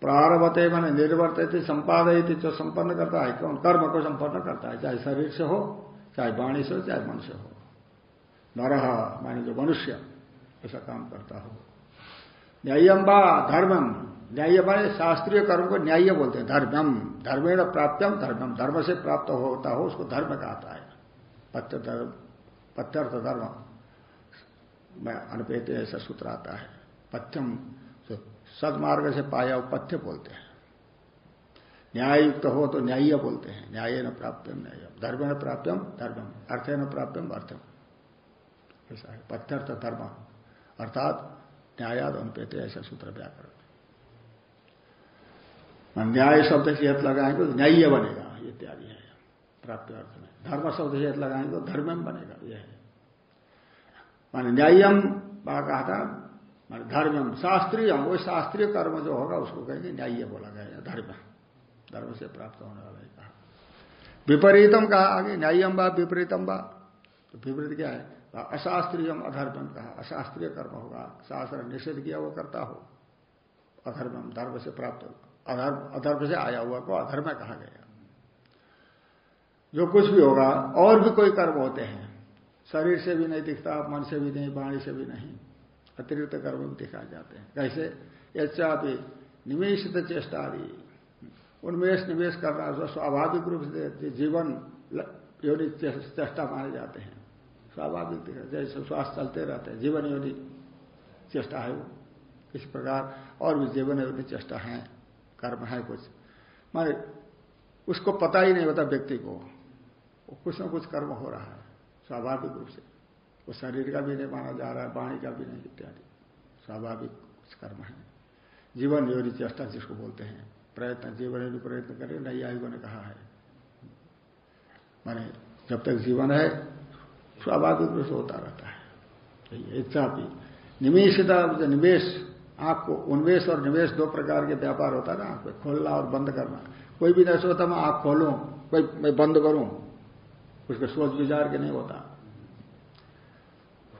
प्रारभते मैंने निर्वर्तित संपादित जो संपन्न करता है, कौन? कर्म को संपन्न करता है, चाहे शरीर से हो, चाहे वाणी से हो, चाहे मन से हो। नर माने जो मनुष्य, ऐसा काम करता हो। न्यायम धर्मम न्याय माने शास्त्रीय कर्म को न्याय बोलते हैं, धर्मम। धर्मेण प्राप्तम धर्मम। धर्म से प्राप्त होता हो, उसको धर्म कहता है। पत्य धर्म, पत्यर्थ धर्म। में अनपेत ऐसा सूत्र आता है। पथ्यम सदमार्ग से पाया वो पथ्य बोलते हैं। न्याय युक्त हो तो न्याय बोलते हैं। न्याय न प्राप्तम न्याय। धर्म न प्राप्तम धर्मम। अर्थ न प्राप्तम अर्थम। ऐसा है। पथ्यर्थ धर्म। अर्थात न्यायाद अनुपेत ऐसा सूत्र व्याकरण। न्याय शब्द से यथ लगाएँगे तो न्याय बनेगा इत्यादि है प्राप्त अर्थ में। धर्म शब्द से यथ लगाएँगे तो धर्मम बनेगा, यह है। मान न्यायम कहा था, मान धर्मम शास्त्रीय, वो शास्त्रीय कर्म जो होगा उसको कहेंगे न्याय बोला गया धर्म। धर्म से प्राप्त होने वाला कहा। विपरीतम कहा आगे न्यायम बा, विपरीतम बा। तो विपरीत क्या है? अशास्त्रीयम अधर्मम कहा। अशास्त्रीय कर्म होगा, शास्त्र निषेध किया वो करता हो। अधर्मम धर्म से प्राप्त अधर्म से आया हुआ को अधर्म कहा गया। जो कुछ भी होगा, और भी कोई कर्म होते हैं, शरीर से भी नहीं दिखता, मन से भी नहीं, वाणी से भी नहीं, अतिरिक्त कर्म भी दिखाए जाते हैं। कैसे? यच्चा भी चेष्टा आदि उन्मेष निवेश करना जो स्वाभाविक रूप से जीवन योनि चेष्टा माने जाते हैं। स्वाभाविक जैसे श्वास चलते रहते हैं, जीवन योनि चेष्टा है वो, इस प्रकार और भी जीवन योनि चेष्टा है। कर्म है कुछ। माने उसको पता ही नहीं होता व्यक्ति को। कुछ ना कुछ कर्म हो रहा है, स्वाभाविक रूप से। वो शरीर का भी नहीं माना जा रहा है, वाणी का भी नहीं, इत्यादि। स्वाभाविक कुछ कर्म है। जीवन योनि चेष्टा जिसको बोलते हैं, प्रयत्न, जीवन भी प्रयत्न करें, नई आयुगों ने कहा है। माने जब तक जीवन है, स्वाभाविक रूप से होता रहता है। इच्छा भी निवेशता निवेश आँख को उन्वेश और निवेश दो प्रकार के व्यापार होता है ना आँख खोलना और बंद करना। कोई भी नहीं सोचता, मैं आँख खोलूं, कोई, मैं बंद करूँ। उसका सोच विचार के नहीं होता।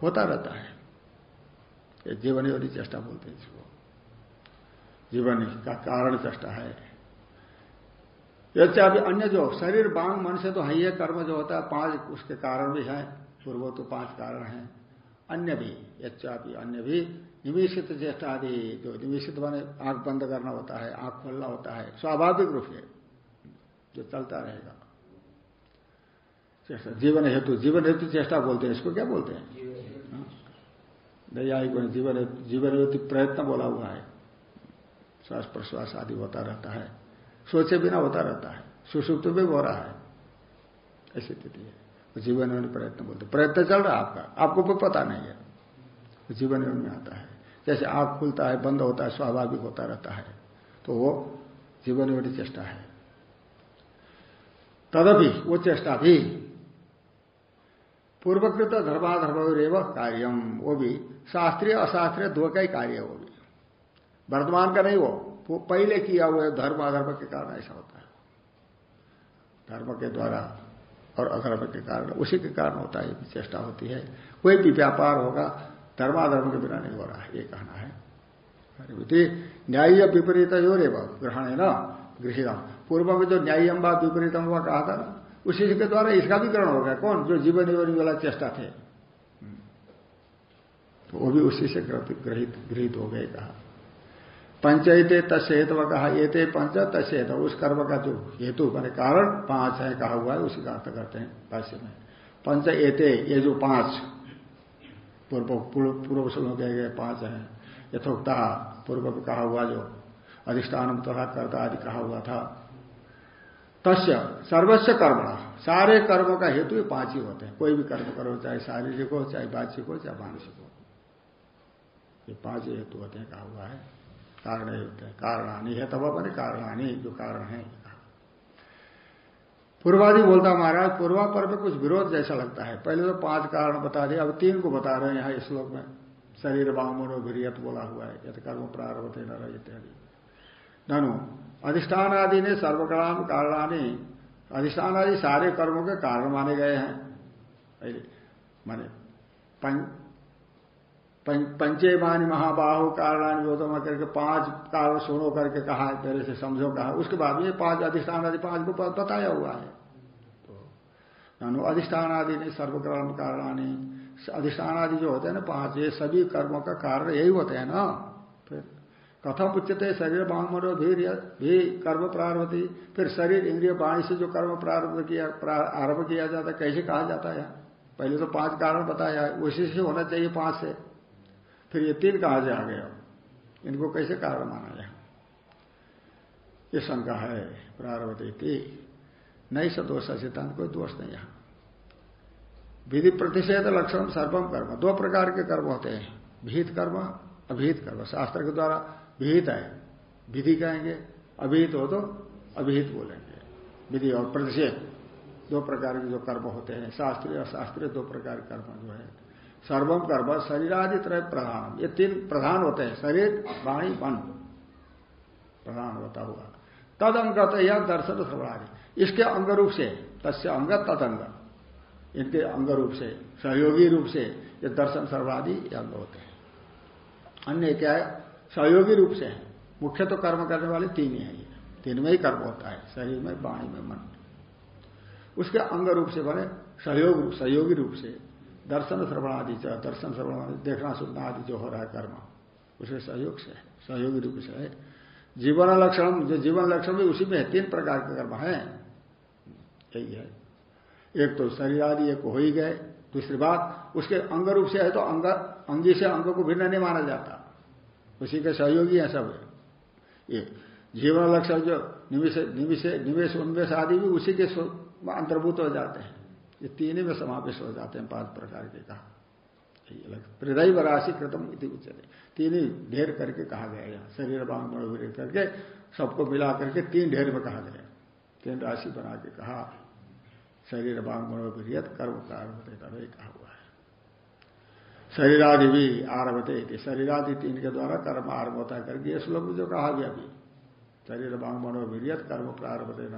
होता रहता है। ये जीवन योनि चेष्टा बोलते हैं इसको। जीवन का कारण चेष्टा है। यच्चा अभी अन्य जो, शरीर, बांग, मन से तो है ही कर्म जो होता है, पाँच उसके कारण भी है पूर्व तो पाँच कारण हैं। अन्य भी भी अन्य भी निवेशित ज्येष्ठ आदि, जो निवेशित बने आँख बंद करना होता है, आँख खोलना होता है, स्वाभाविक रूप से जो चलता रहेगा। चेष्टा जीवन हेतु जीवन हेतु चेष्टा बोलते हैं, इसको क्या बोलते हैं? दैयायिक जीवन जीवन हेतु प्रयत्न बोला हुआ है। श्वास प्रश्वास आदि होता रहता है। सोचे बिना होता रहता है। सुसुप्त भी हो रहा है। ऐसी स्थिति है। जीवन में प्रयत्न बोलते प्रयत्न चल रहा है आपका। आपको कोई पता नहीं है। जीवन में आता है। जैसे आँख खुलता है, बंद होता है, स्वाभाविक होता रहता है तो वो जीवन में चेष्टा है। तदपि वो चेष्टा भी पूर्वकृत धर्माधर्म रेव कार्यम वो भी शास्त्रीय अशास्त्रीय दो का ही कार्य वो भी। वर्तमान का नहीं वो पहले किया हुआ है धर्म अधर्म के कारण ऐसा होता है। धर्म के द्वारा और अधर्म के कारण, उसी के कारण होता है चेष्टा होती है। कोई भी व्यापार होगा धर्माधर्म के बिना नहीं हो रहा है, ये कहना है। न्याय विपरीत जो रे ग्रहण है ना? गृहित पूर्व में जो न्यायम व विपरीतम हुआ कहा था उसी के द्वारा इसका भी ग्रहण हो गया। कौन? जो जीवन जीवन वाला चेष्टा थे। तो वो भी उसी से ग्रहित गृहित हो गए कहा। पंचयते तस्ेतव कहा। ये पंच तस्ेत उस कर्म का जो हेतु, मैंने कारण, पाँच है कहा हुआ है, उसी का अर्थ करते हैं भाष्य में। पंच एते ये जो पाँच पूर्व पूर्व में कहे गए पाँच हैं। यथोक्ता पूर्व में कहा हुआ जो अधिष्ठान तथा कर्ता आदि कहा हुआ था। तस्य सर्वस्व कर्म, सारे कर्मों का हेतु ये पाँच ही होते हैं। कोई भी कर्म करो, चाहे शारीरिक हो, चाहे बाह्यिक हो, चाहे मानसिक हो। ये पाँच हेतु होते हैं कहा हुआ है। कारण होते हैं। कारणानी है तब बने कारणानी, जो कारण है। पूर्वादि बोलता महाराज, पूर्वा पर में कुछ विरोध जैसा लगता है। पहले तो पाँच कारण बता दिए, अब तीन को बता रहे हैं यहाँ इस श्लोक में। शरीर बामनो भिरियत बोला हुआ है यथ कर्म प्रारंभ थे न इत्यादि। ननु, अधिष्ठान आदि ने सर्वकलाम कारणानी, अधिष्ठान आदि सारे कर्मों के कारण माने गए हैं। माने पंचे मानी महाबाहु कारणानि विरोधमा करके पाँच कारण सुनो करके कहा है, पहले से समझो कहा उसके बाद ये पाँच अधिष्ठान आदि पाँच को बताया हुआ है। तो नानु, अधिष्ठान आदि नहीं, सर्वकर्म कारणानी। अधिष्ठान आदि जो होते हैं ना पाँच, ये सभी कर्मों का कारण यही होते हैं ना। फिर कथम उच्चते शरीर भी भी कर्म प्रारंभती फिर शरीर इंद्रिय वाणी से जो कर्म प्रारंभ किया आरंभ किया जाता है, कैसे कहा जाता है? पहले तो पाँच कारण बताया उसी से होना चाहिए पाँच से। फिर ये तीन कहा जा गया इनको कैसे कारण माना जाए? ये शंका है प्रारंभती नहीं सदोष सिद्धांत कोई दोष नहीं यहाँ विधि प्रतिषेध लक्षण सर्वम कर्म। दो प्रकार के कर्म होते हैं। भीत कर्म अभिहित कर्म। शास्त्र के द्वारा विहित है। विधि कहेंगे अभिहित हो तो अभिहित बोलेंगे। विधि और प्रतिषेध। दो प्रकार के जो कर्म होते हैं, शास्त्रीय और शास्त्रीय दो प्रकार के कर्म जो है। सर्वम कर्म शरीरादि त्रय प्रधान। ये तीन प्रधान होते हैं, शरीर, वाणी, मन। प्रधान होता हुआ। तद अंग या दर्शन श्रवणादि इसके अंग रूप से, तस्य अंग तद अंग इनके अंग रूप से, सहयोगी रूप से ये दर्शन सर्वादि अंग होते हैं। अन्य क्या है? सहयोगी रूप से। है मुख्य तो कर्म करने वाले तीन ही है ये। तीन में ही कर्म होता है, शरीर में, वाणी में, मन उसके अंग रूप से बने सहयोग, सहयोगी रूप से। दर्शन श्रवण आदि दर्शन श्रवण, देखना सुनना आदि जो हो रहा है कर्म उसके सहयोग से, सहयोगी रूप से है। जीवन लक्षण, जो जीवन लक्षण भी उसी में है, तीन प्रकार के कर्म है। यही है। एक तो शरीर आदि, एक हो ही गए। दूसरी बात, उसके अंग रूप से है तो अंग, अंगी से अंग को भिन्न नहीं माना जाता। उसी के सहयोगी है सब। ये जीवन लक्षण जो निवेश निवेश निवेश उन्वेश आदि भी उसी के अंतर्भूत हो जाते हैं। ये तीन में समावेश हो जाते हैं पाँच प्रकार के कहा। हृदय राशि कृतम इति उच्चते तीन ही ढेर करके कहा गया यहाँ शरीर बांग मनोवीर करके सबको मिला करके तीन ढेर में कहा गया तीन राशि बना के कहा। शरीर बांग मनोवीरियत कर्म कारण कहा हुआ है। शरीरादि भी आरभते शरीरादि तीन के द्वारा कर्म आरंभ होता करके श्लोक में जो कहा गया अभी। शरीर बांग मनोवीरियत कर्म प्रारंभते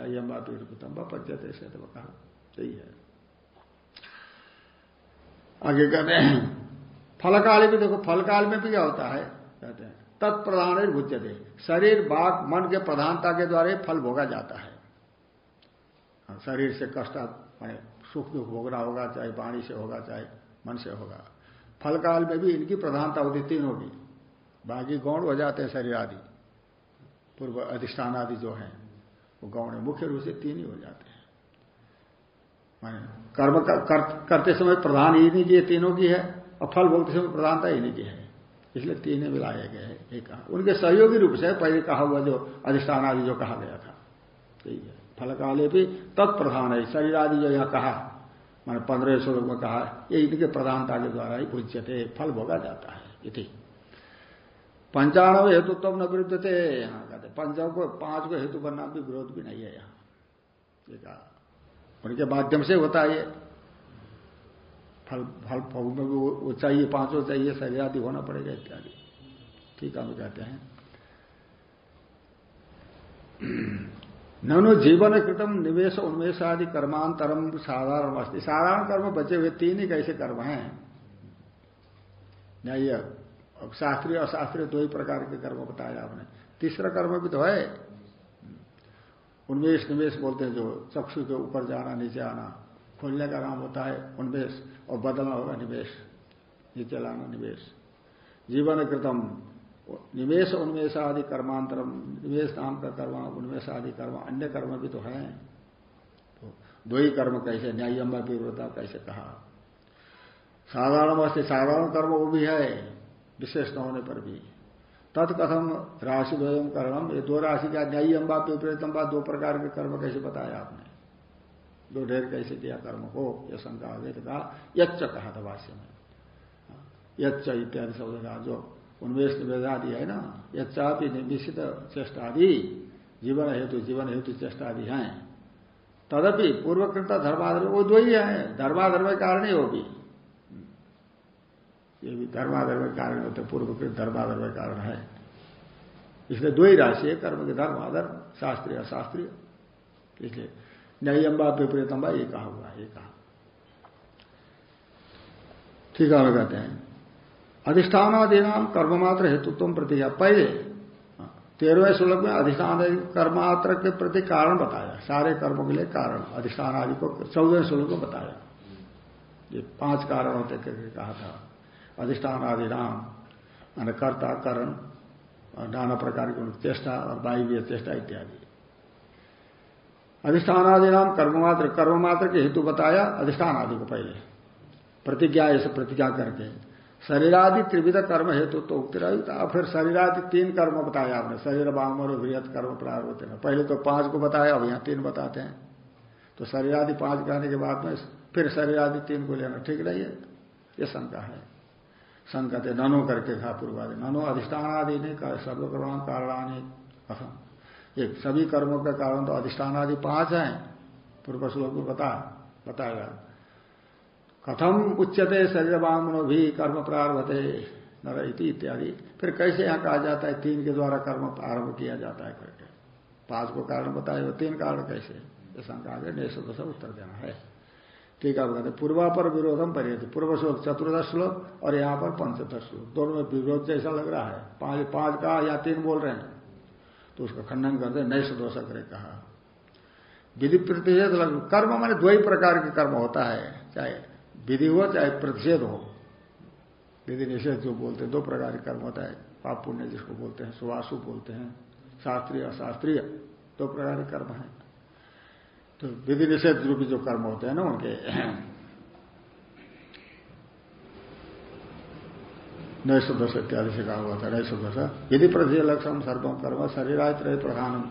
नयम वीरकुतम पंचते से कहा। सही है। आगे कहते हैं फलकाल भी देखो फलकाल में भी क्या होता है कहते हैं तत्प्रधान भुजते शरीर बाघ मन के प्रधानता के द्वारा फल भोगा जाता है। हाँ, शरीर से कष्ट सुख दुख भोगना होगा चाहे वाणी से होगा चाहे मन से होगा। फल काल में भी इनकी प्रधानता होती तीन होगी बाकी गौण हो जाते हैं शरीर आदि पूर्व अधिष्ठान आदि जो है वो गौण मुख्य रूप से तीन ही हो जाते हैं। कर्म कर, करते समय प्रधान ही नहीं किए तीनों की है और फल भोगते समय प्रधानता ही नहीं की है। इसलिए तीन मिलाए गए हैं एक कहा। उनके सहयोगी रूप से पहले कहा हुआ जो अधिष्ठान आदि जो कहा गया था यही है। फल काले भी तत्प्रधान है शरीर आदि जो यहाँ कहा मैंने पंद्रह श्लोक में कहा ये इनके प्रधानता के द्वारा ही पूज्यते फल भोगा जाता है इति। पंचाणव हेतुत्व न विरुद्ध थे यहाँ कहते पंचाव को पाँच को हेतु बनना भी विरोध भी नहीं है यहाँ। कहा। उनके माध्यम से होता है फल फल में भी वो चाहिए, पाँचों चाहिए शरीर आदि होना पड़ेगा इत्यादि। ठीक हम कहते हैं। ननु जीवन कृतम, निवेश, उन्मेष आदि कर्मांतरम साधारण अस्थि। साधारण कर्म बचे हुए तीन ही कैसे कर्म हैं? न्याय शास्त्रीय, अशास्त्रीय दो ही प्रकार के कर्म बताया आपने। तीसरा कर्म भी तो है। उन्मेष निवेश बोलते हैं जो चक्षु के ऊपर जाना, नीचे आना। खोलने का नाम होता है उन्मेष और बदलना होगा निवेश, नीचे लाना निवेश। जीवन कृतम निवेश उन्मेष आदि कर्मांतरम, निवेश नाम का कर्म उन्मेष आदि कर्म अन्य कर्म भी तो है। तो दो ही कर्म कैसे न्याय अम्बा विवृता कैसे कहा? साधारण वस्तु साधारण कर्म वो भी है, विशेष न होने पर भी। तत्कथम राशि द्वयम कर्म ये दो राशि का न्यायी अम्बा विपरीतम्बा दो प्रकार के कर्म कैसे बताया आपने? दो ढेर कैसे किया कर्म को? यह शंका तो कहा, यच्च कहा था भाष्य में। यच्च इत्यादि शब्द का जो उन्मेष वेदादि है ना यह चापी निश्चित चेष्टादि, जीवन हेतु जीवन हेतु चेष्टादि हैं। तदपि पूर्वकृत धर्माधर्म, वो दो ही है। धर्माधर्म कारण ही होगी ये भी धर्माधर्म के कारण होते पूर्वकृत धर्माधर्म के कारण है। इसलिए दो ही राशि है, कर्म के धर्म अधर्म शास्त्रीय, अशास्त्रीय। इसलिए न्यायम्बा, विपरीतम्बा, ये कहा हुआ ये कहा। ठीक है कहते हैं अधिष्ठानादि नाम कर्ममात्र हेतुत्व प्रतिज्ञा पहले तेरहवें श्लोक में अधिष्ठान कर्मात्र के प्रति कारण बताया, सारे कर्मों के लिए कारण अधिष्ठान आदि को चौदहवें श्लोक में बताया। ये पाँच कारण होते करके कहा था। अधिष्ठान आदि नाम मान कर्ता, करण नाना प्रकार की चेष्टा और वायु चेष्टा इत्यादि। अधिष्ठान आदि नाम कर्ममात्र कर्ममात्र के हेतु बताया अधिष्ठान आदि को पहले। प्रतिज्ञा ऐसे प्रतिज्ञा करके। शरीरादि त्रिविध कर्म हेतु तो उक्तिरायुक्त फिर शरीरादि तीन कर्म बताया आपने। शरीर बांगमर बृहत कर्म प्रारंभ होते पहले तो पाँच को बताया, अब यहाँ तीन बताते हैं। तो शरीरादि पाँच कहने के बाद में फिर शरीरादि तीन को लेना ठीक नहीं है। ये शंका है। संकते ननो करके कहा पूर्वादि। ननो अधिष्ठान आदि नहीं कहा सर्वकर्म कारणानी ये सभी कर्मों के कारण तो अधिष्ठान आदि पाँच हैं। पूर्व श्लोक में बता, बताएगा। कथम उच्चते शरीर बामनो भी कर्म प्रारभते नर इति इत्यादि। फिर कैसे यहाँ कहा जाता है? तीन के द्वारा कर्म प्रारंभ किया जाता है करके। पाँच को कारण बताए तीन कारण कैसे? शंका आगे से उत्तर देना है। कहते पूर्वा पर विरोधम परिहत पूर्व श्लोक चतुर्दश श्लोक और यहाँ पर पंचदश श्लोक। दोनों में विरोध जैसा लग रहा है। पाँच पाँच का या तीन बोल रहे हैं। तो उसका खंडन करते नए सदोष करे कहा। विधि प्रतिषेध कर्म माने दो ही प्रकार के कर्म होता है। चाहे विधि हो, चाहे प्रतिषेध हो। विधि निषेध जो बोलते हैं, दो प्रकार के कर्म होता है। पाप पुण्य जिसको बोलते हैं, सुवासु बोलते हैं। शास्त्रीय, अशास्त्रीय दो प्रकार के कर्म है। तो विधि निषेध रूपी जो कर्म होते हैं ना उनके। नए सदस्य इत्यादि से कहा हुआ था नए सदस्य यदि प्रति लक्षण सर्वम कर्म शरीरात्र प्रधानम।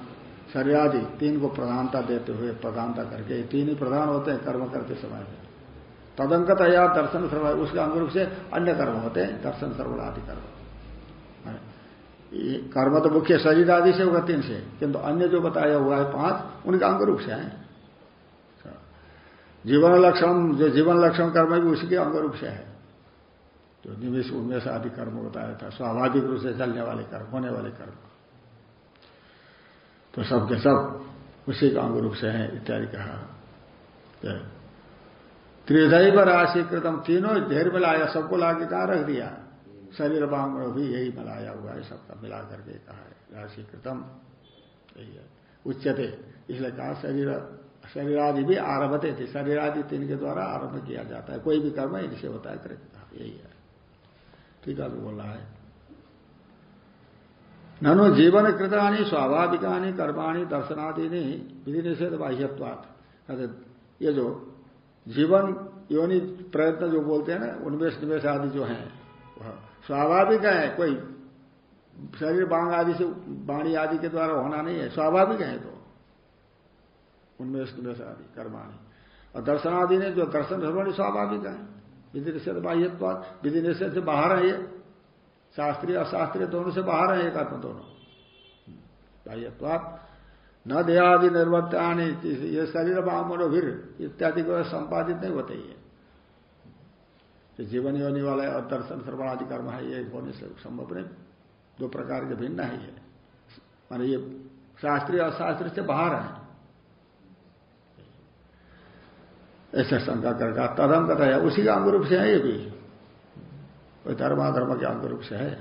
शरीरादि तीन को प्रधानता देते हुए प्रधानता करके तीन ही प्रधान होते हैं कर्म करते समय। में तदंकत या दर्शन सर्व, उसके अंग रूप से अन्य कर्म होते हैं, दर्शन सर्वण आदि कर्म कर्म तो मुख्य शरीर आदि से होगा तीन से, किंतु अन्य जो बताया हुआ है पाँच, उनके अंग रूप से है। जीवन लक्षण, जो जीवन लक्षण कर्म भी उसी के अंग रूप से है। जो निवेश उन्मेष आदि कर्म बताया था स्वाभाविक रूप से चलने वाले कर्म, होने वाले कर्म। तो सबके सब उसी का अंग रूप से है, इत्यादि कहा। त्रिदैव राशि कृतम, तीनों ढेर मिलाया, सबको लाके कहा रख दिया? शरीर बांग में भी यही मिलाया हुआ है, सबका मिला करके कहा है, राशि कृतम, यही है। उच्चते इसलिए कहा शरीर शरीर आदि भी आरभते थे। शरीर आदि तीन के द्वारा आरंभ किया जाता है। कोई भी कर्म इनसे होता है, यही है। टीका भी बोल है। ननु जीवन कृतानी, स्वाभाविकानी, कर्माणी दर्शनादि विधि निषेध, बाह्यत्वात। ये जो जीवन योनि प्रयत्न जो बोलते हैं ना, उन्मेष निवेश आदि जो है, वह स्वाभाविक है। कोई शरीर बांग आदि से वाणी आदि के द्वारा होना नहीं है। स्वाभाविक है तो। उन्मेष निवेश आदि कर्माणी और दर्शनादि ने जो दर्शन धर्मणी स्वाभाविक है। विधि निषेध बाह्यत्वाद, विधि निषेध से बाहर है ये। शास्त्रीय, अशास्त्रीय दोनों से बाहर है एक आत्म दोनों। बाह्यत्वाद, न देहादि निर्वर्त्यानि ये शरीर मनोभिर इत्यादि को संपादित नहीं होते ये। तो जीवन योनि वाला और दर्शन श्रवण आदि कर्म है, ये होने से संभव नहीं। दो प्रकार के भिन्न है ये। माने ये शास्त्रीय, अशास्त्रीय से बाहर है। ऐसा शंका करके तदम कथा उसी का अंग रूप से है ये भी। कोई धर्माधर्म के अंग रूप से है,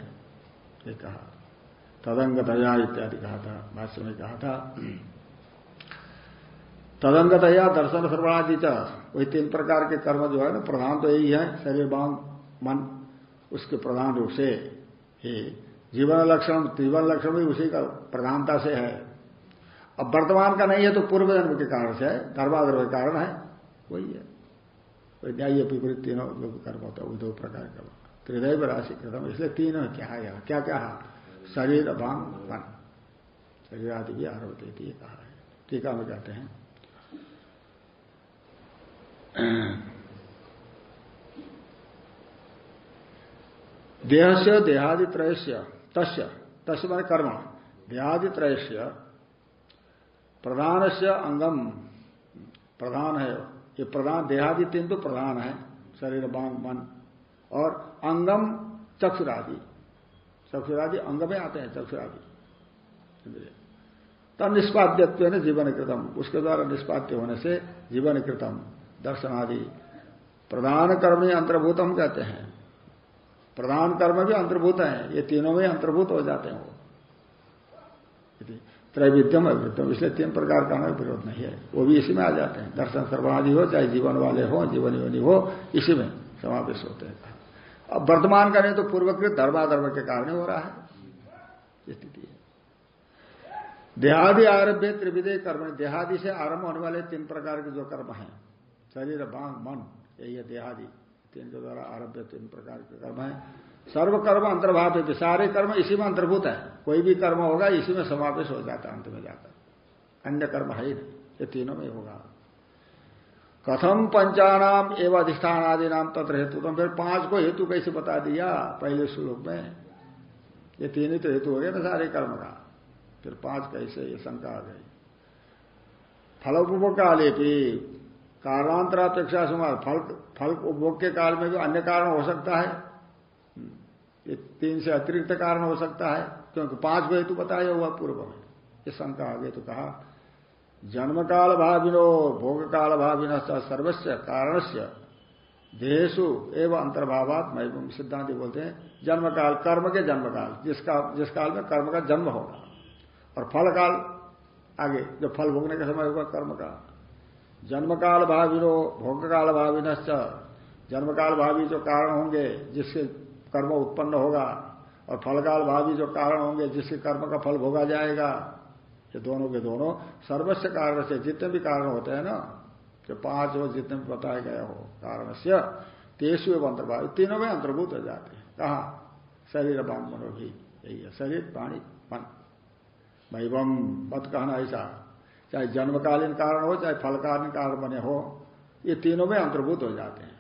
ये कहा। तदंगतया इत्यादि कहा था, भाष्य में कहा था। तदंगतया दर्शन सर्वणादि वही तीन प्रकार के कर्म जो है ना, प्रधान तो यही है, शरीर, बांग, मन, उसके प्रधान रूप से। ही जीवन लक्षण जीवन लक्षण भी उसी का प्रधानता से है। अब वर्तमान का नहीं है तो पूर्व जन्म के कारण से है, धर्माधर्म के कारण है। वही है। वही न्याय विपरीत तीनों कर्म होता है दो प्रकार का त्रिदैव राशि कृतम इसलिए तीनों क्या है क्या क्या है? शरीर अभांग मन। शरीर आदि भी आरोप देती कहा है। टीका में कहते हैं। देह से देहादित्रयस्य, तस्य। तस्य मान कर्म। देहादित्रयस्य प्रधान से अंगम। प्रधान है ये प्रधान देहादि तीन तो प्रधान है, शरीर, बांग, मन। और अंगम चक्षुरादि। चक्षुरादि अंग में आते हैं, चक्षुरादि। तब निष्पाद्यत्व है जीवन कृतम उसके द्वारा निष्पाद्य होने से जीवन कृतम दर्शन आदि प्रधान कर्म अंतर्भूतम कहते हैं। प्रधान कर्म भी अंतर्भूत है, ये तीनों में अंतर्भूत हो जाते हैं वो। त्रैविध्यम अविरुद्धम इसलिए तीन प्रकार का हमें विरोध नहीं है। वो भी इसी में आ जाते हैं। दर्शन सर्वादि हो, चाहे जीवन वाले हो, जीवन योनि हो, इसी में समावेश होते हैं। अब वर्तमान का नहीं तो पूर्वकृत धर्माधर्म के कारण हो रहा है। स्थिति है। देहादि आरभ्य त्रिविधे कर्म। देहादि से आरंभ होने वाले तीन प्रकार के जो कर्म हैं, शरीर बांग मन, यही देहादि। तीन के द्वारा आरभ्य तीन प्रकार के कर्म है। सर्वकर्म अंतर्भाव है सारे कर्म इसी में अंतर्भूत है। कोई भी कर्म होगा, इसी में समावेश हो जाता अंत में जाकर अन्य कर्म है ही नहीं, ये तीनों में होगा। कथम पंचानाम एवं अधिष्ठान आदि नाम तत्र हेतु तो फिर पाँच को हेतु कैसे बता दिया? पहले श्लोक में। ये तीन ही तो हेतु हो गया ना सारे कर्म का। फिर पाँच कैसे? ये शंका आ गई। फलोपभोग काले भी कारणांतरापेक्षा सुमार फल फल उपभोग के काल में भी अन्य कारण हो सकता है। ये तीन से अतिरिक्त कारण हो सकता है, क्योंकि पाँच हेतु बताया हुआ पूर्व में। ये शंका आगे तो कहा जन्म काल भाविनो भोग काल भाविन सर्वस्व कारण से देहेशु एवं अंतर्भावात महबूम सिद्धांत बोलते हैं जन्म काल कर्म के जन्म काल जिसका जिस काल में कर्म का जन्म होगा। और फल काल आगे, जो फल भोगने का समय होगा कर्म का। जन्म काल भाविनो भोग काल भाविन जन्म काल भावी जो कारण होंगे जिससे कर्म उत्पन्न होगा और फलकाल भावी जो कारण होंगे जिसके कर्म का फल भोगा जाएगा, ये दोनों के दोनों सर्वस्व कारण से जितने भी कारण होते हैं ना, जो पाँच हो जितने भी बताया गया हो, कारण से तेसु एवं अंतर्भाव तीनों में अंतर्भूत हो जाते हैं। कहा? शरीर बाण मनो भी, यही है। शरीर पाणी मन। वैभम मत कहना ऐसा, चाहे जन्मकालीन कारण हो, चाहे फलकालीन कारण बने हो, ये तीनों में अंतर्भूत हो जाते हैं।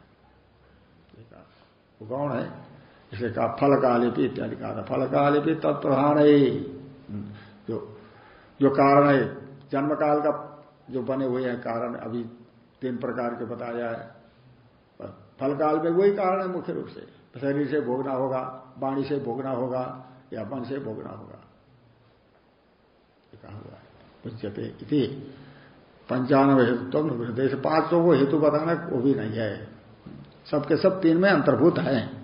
गौण है? इसलिए कहा फल कालिपी इत्यादि कहा था। फल कालिपी तत्प्रधान जो जो कारण है जन्म काल का जो बने हुए हैं कारण, अभी तीन प्रकार के बताया है। फल काल में वही कारण है मुख्य रूप से। शरीर से भोगना होगा, वाणी से भोगना होगा, या मन से भोगना होगा। कहा हुआ है। इति। पंचानवे हेतु देश पाँच सौ को हेतु बताना वो भी नहीं है। सबके सब तीन में अंतर्भूत है।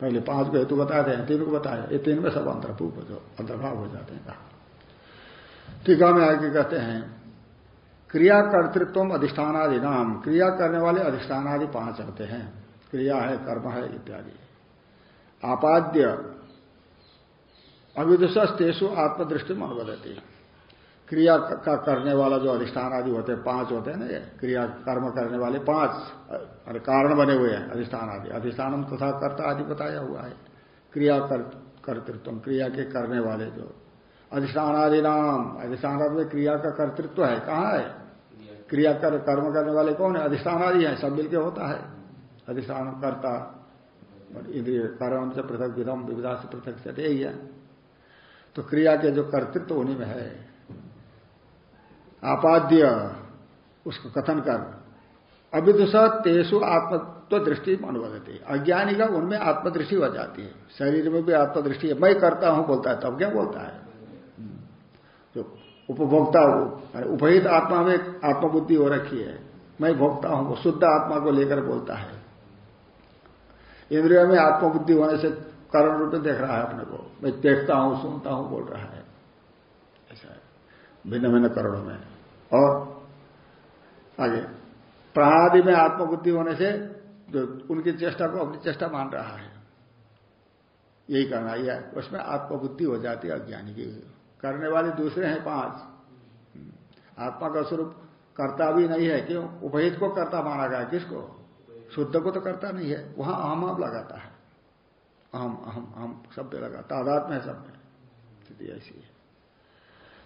पहले पाँच को हेतु बताते हैं तीन को बताया ये तीन में सब अंतर्भूत हो अंतर्भाव हो जाते हैं। कहा टीका में आगे कहते हैं, क्रिया कर्तृत्व अधिष्ठानादि नाम। क्रिया करने वाले अधिष्ठानादि पाँच होते हैं। क्रिया है, कर्म है, इत्यादि। आपाद्य अविदुष तेसु आत्मदृष्टि में अनुबदती क्रिया का करने वाला जो अधिष्ठान आदि होते हैं पाँच होते हैं ना ये क्रिया कर्म करने वाले पाँच कारण बने हुए हैं अधिष्ठान आदि। अधिष्ठानम तथा कर्ता आदि बताया हुआ है। क्रिया कर, कर्तृत्व क्रिया के करने वाले जो अधिष्ठान आदि नाम अधिष्ठान आदि में क्रिया का कर्तृत्व है। कहाँ है? क्रिया कर कर्म करने वाले कौन है? अधिष्ठान आदि है सब मिलकर होता है। अधिष्ठान कर्ता इंद्रिय कारण से पृथक विधम विविधा से पृथक से यही है। तो क्रिया के जो कर्तृत्व उन्हीं में है। आपाद्य, उसको कथन कर। अविदुष तेसु आत्मत्व दृष्टि अनुबदती अज्ञानी का उनमें आत्मदृष्टि हो जाती है। शरीर में भी आत्मदृष्टि है। मैं करता हूँ, बोलता है, तब क्या बोलता है? जो उपभोक्ता हो उपहित आत्मा में आत्मबुद्धि हो रखी है। मैं भोगता हूँ, वो शुद्ध आत्मा को लेकर बोलता है। इंद्रियों में आत्मबुद्धि होने से कारण रूप में देख रहा है अपने को। मैं देखता हूँ, सुनता हूँ, बोल रहा है। भिन्न भिन्न करणों में। और आगे, प्राणादि में आत्मबुद्धि होने से जो उनकी चेष्टा को अपनी चेष्टा मान रहा है। यही करना यह उसमें आत्मबुद्धि हो जाती है अज्ञानी की। करने वाले दूसरे हैं पाँच। आत्मा का स्वरूप करता भी नहीं है, क्यों? उपहित को करता माना गया। किसको? शुद्ध को तो करता नहीं है। वहाँ अहम अहम लगाता है। अहम अहम अहम शब्द लगा तादाद में सब में स्थिति ऐसी है।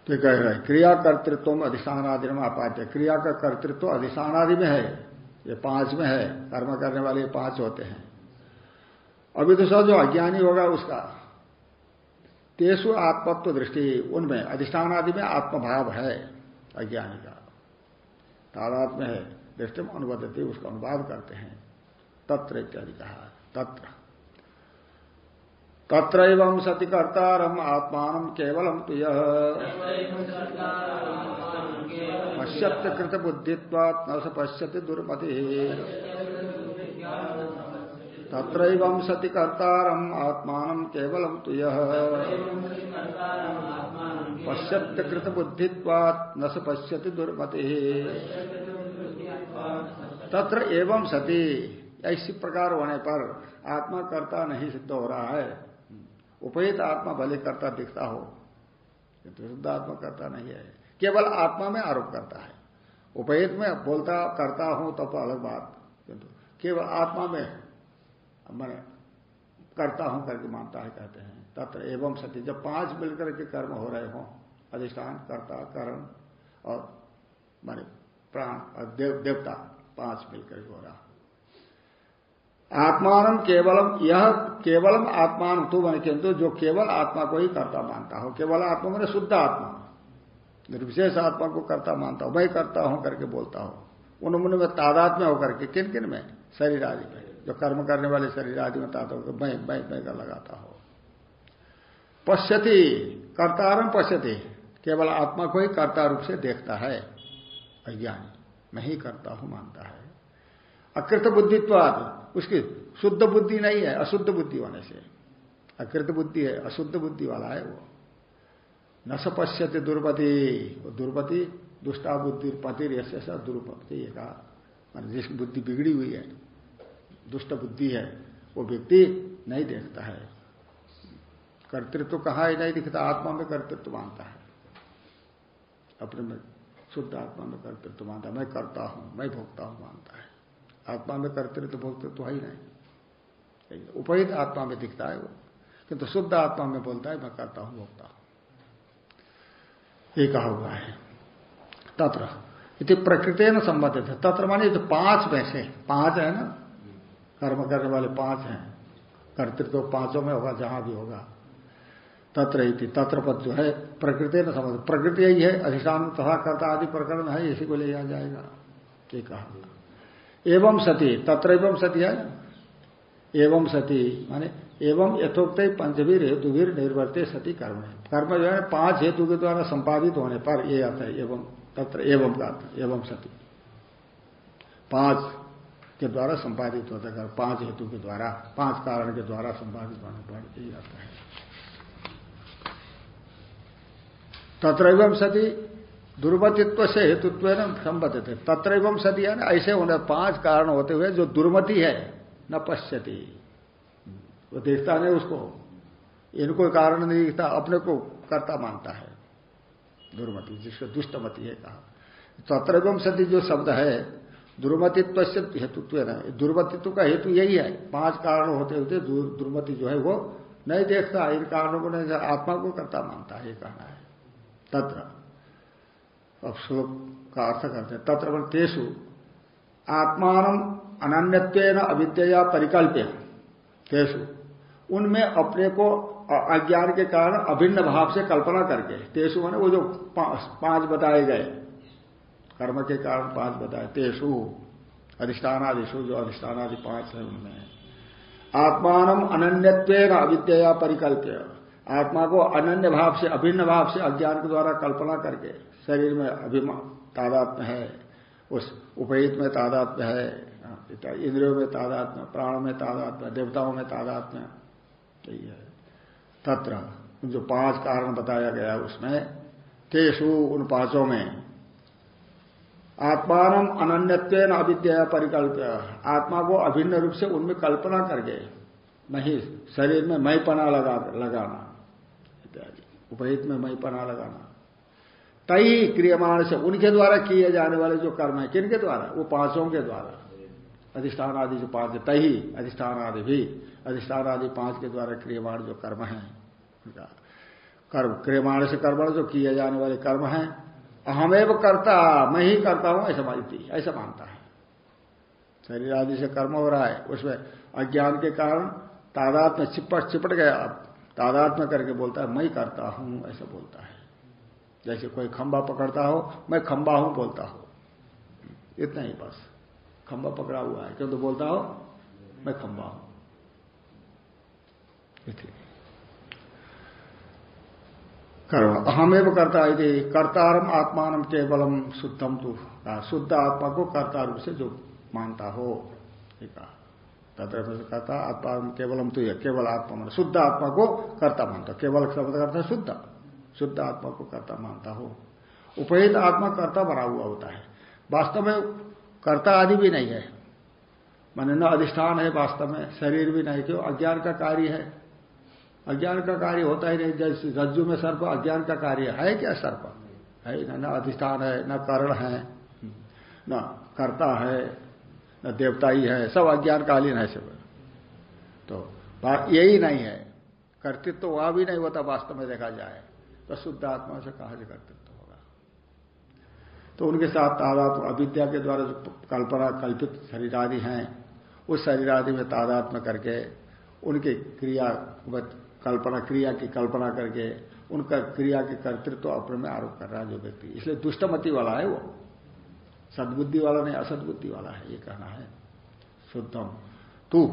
तो कह रहे क्रिया कर्तृत्व में अधिष्ठानादि में अपाध्य क्रिया का कर्तृत्व अधिष्ठानादि में है। ये पाँच में है। कर्म करने वाले पाँच होते हैं। अभी तो जो अज्ञानी होगा उसका। तेसु आत्मत्व दृष्टि, उनमें अधिष्ठान आदि में आत्मभाव है अज्ञानी का। तादात है। दृष्टि में अनुबद्धति उसका अनुवाद करते हैं। तत्र इत्यादि कहा। तत्र। तत्र सति कर्तारम आत्मान केवलम तो यह पश्यत्य कृत बुद्धित्वात् न स पश्यति दुर्मति। तत्र सति कर्तारम आत्मान केवलम तो यह पश्यत्य कृत बुद्धित्वात् न स पश्यति दुर्मति। तत्र एवं सती। ऐसी प्रकार होने पर आत्मा कर्ता नहीं सिद्ध हो रहा है। उपहित आत्मा भले करता दिखता हो किंतु शुद्ध आत्मा करता नहीं है। केवल आत्मा में आरोप करता है। उपहित में बोलता करता हूँ तब तो अलग बात किंतु केवल आत्मा में मैं करता हूँ करके मानता है कहते हैं। तत्र एवं सत्य जब पाँच मिलकर के कर्म हो रहे हों अधिष्ठान कर्ता करण और माने प्राण और देव, देवता पाँच मिलकर हो रहा आत्मान केवलम, यह केवलम आत्मान तू बने किंतु जो केवल आत्मा को ही करता मानता हो। केवल आत्मा मैंने शुद्ध आत्मा। निर्विशेष आत्मा को करता मानता हूँ, मैं करता हूँ करके बोलता हूँ। उन में तादाद में होकर के किन किन में? शरीर आदि में। जो कर्म करने वाले शरीर आदि में तादा होकर मैं मैं मैं का लगाता हो। पश्यति कर्तारम पश्यति। केवल आत्मा को ही कर्ता रूप से देखता है। अज्ञानी, मैं ही करता हूँ, मानता है। अकृत बुद्धित्वाद। उसकी शुद्ध बुद्धि नहीं है, अशुद्ध बुद्धि होने से। अकृत बुद्धि है, अशुद्ध बुद्धि वाला है वो। न सपश्यति दुर्पति दुर्पति दुष्टा बुद्धि पति ऐसा दुर्पति ये कहा। जिस बुद्धि बिगड़ी हुई है, दुष्ट बुद्धि है, वो व्यक्ति नहीं देखता है। कर्तृत्व कहा ही नहीं दिखता, आत्मा में कर्तृत्व मानता है। अपने में शुद्ध आत्मा में कर्तृत्व मानता मैं करता हूँ, मैं भोगता हूँ मानता है। आत्मा में कर्तृत्व भोक्तृत्व तो है ही नहीं। उपहित आत्मा में दिखता है वो। किंतु शुद्ध आत्मा में बोलता है, मैं करता हूँ, भोगता हूँ। ये कहा हुआ है। तत्र। इति प्रकृति न संबंधित है। तत्र माने जो पाँच में से, पाँच है ना? कर्म करने वाले पाँच हैं। कर्तृत्व तो पाँचों में होगा, जहाँ भी होगा। तत्र इति, तत्र पद जो है प्रकृति न संबंध प्रकृति यही है, अधिष्ठान तथा कर्ता आदि प्रकरण है, इसी को ले जाएगा। ये कहा एवं सती, तत्र एवं सती है एवं सती, माने एवं यथोक्त पंचवीर हेतुवीर निर्वर्ते सती कर्म कर्म जो है, पाँच हेतु के द्वारा संपादित होने पर ये आता है, एवं, तत्र एवं का एवं सती। पाँच के द्वारा संपादित होता है पाँच हेतु के द्वारा, पाँच कारण के द्वारा संपादित होने पर यही आता है। तत्र एवं सती दुर्मतित्व से हेतुत्व संबद्ध थे तत्र एवं सती है ना, ऐसे होने पाँच कारण होते हुए जो दुर्मति है, न पश्यति। वो देखता नहीं उसको। इनको कारण नहीं दिखता, अपने को कर्ता मानता है। दुर्मति, जिसको दुष्टमति है कहा। तत्र एवं सती जो शब्द है, दुर्मतित्व से हेतुत्व है दुर्मतित्व का हेतु यही है। पाँच कारण होते होते दुर्मति जो है वो नहीं देखता। इन कारणों को नहीं आत्मा को करता मानता है, ये कहना है। तत्र। अब श्लोक का अर्थ करते हैं। तत्र तेसु आत्मान अनन्यत्व अविद्या परिकल्प्य तेसु उनमें अपने को अज्ञान के कारण अभिन्न भाव से कल्पना करके तेसु मैंने वो जो पाँच बताए गए, कर्म के कारण पाँच बताए तेसु अधिष्ठानादिशु जो अधिष्ठानादि पाँच है उनमें। आत्मान अनन्यत्व अविद्या परिकल्प्य। आत्मा को अनन्य भाव से, अभिन्न भाव से अज्ञान के द्वारा कल्पना करके शरीर में अभिमान तादात्म है, उस उपहित में तादात्म है इंद्रियों में तादात्म प्राणों में तादात्म देवताओं में तादात्म यही है। तत्र, जो पाँच कारण बताया गया उसमें तेसु उन पाँचों में आत्मान अनन्यत्व अविद्या परिकल्प आत्मा को अभिन्न रूप से उनमें कल्पना करके, नहीं, शरीर में मई पना लगा, लगाना। इत्यादि। उपहित में मई पना लगाना। तई क्रियमाण से उनके द्वारा किए जाने वाले जो कर्म है किन के द्वारा? वो पाँचों के द्वारा। अधिष्ठान आदि जो पाँच तही अधिष्ठान आदि भी, अधिष्ठान आदि पाँच के द्वारा क्रियमाण जो कर्म है कर्म, क्रियमाण से कर्म जो किए जाने वाले कर्म है, अहमेव करता, मैं ही करता हूँ, ऐसा मानती ऐसा मानता है। शरीर आदि से कर्म हो रहा है, उसमें अज्ञान के कारण तादात में चिपट चिपट गया में करके बोलता है, मैं करता हूँ, ऐसा बोलता है। जैसे कोई खंबा पकड़ता हो, मैं खंबा हूँ, बोलता हूँ। इतना ही बस। खंबा पकड़ा हुआ है, क्यों तो बोलता हो, मैं खंबा हूँ। अहमेव करता यदि कर्तारम आत्मान केवलम शुद्धम तू। शुद्ध आत्मा को कर्ता रूप से जो मानता हो करता आत्मा केवलम तो यह केवल आत्मा मान। शुद्ध आत्मा को करता मानता। केवल शब्द करता शुद्ध। शुद्ध आत्मा को करता मानता हो। उपहित आत्मा कर्ता बना हुआ होता है। वास्तव में कर्ता आदि भी नहीं है। माने न अधिष्ठान है वास्तव में, शरीर भी नहीं, क्यों? अज्ञान का कार्य है। अज्ञान का कार्य होता ही नहीं, जैसे रज्जु में सर्प, अज्ञान का कार्य है क्या सर्प? है न अधिष्ठान है, न कर्ण है। न कर्ता है। न देवता ही है सब अज्ञान कालीन है सब। तो यही नहीं है। कर्तृत्व तो वहाँ भी नहीं होता वास्तव में देखा जाए। तो शुद्ध आत्मा से कहा से कर्तृत्व होगा। तो उनके साथ तादात्म, अविद्या के द्वारा जो कल्पना कल्पित शरीर आदि हैं, उस शरीर आदि में तादात्म करके, उनकी क्रिया कल्पना, क्रिया की कल्पना करके, उनका क्रिया के कर्तृत्व तो अपने में आरोप कर रहा है जो व्यक्ति। इसलिए दुष्टमति वाला है वो। सदबुद्धि वाला नहीं, असदबुद्धि वाला है, ये कहना है। शुद्धम। तू,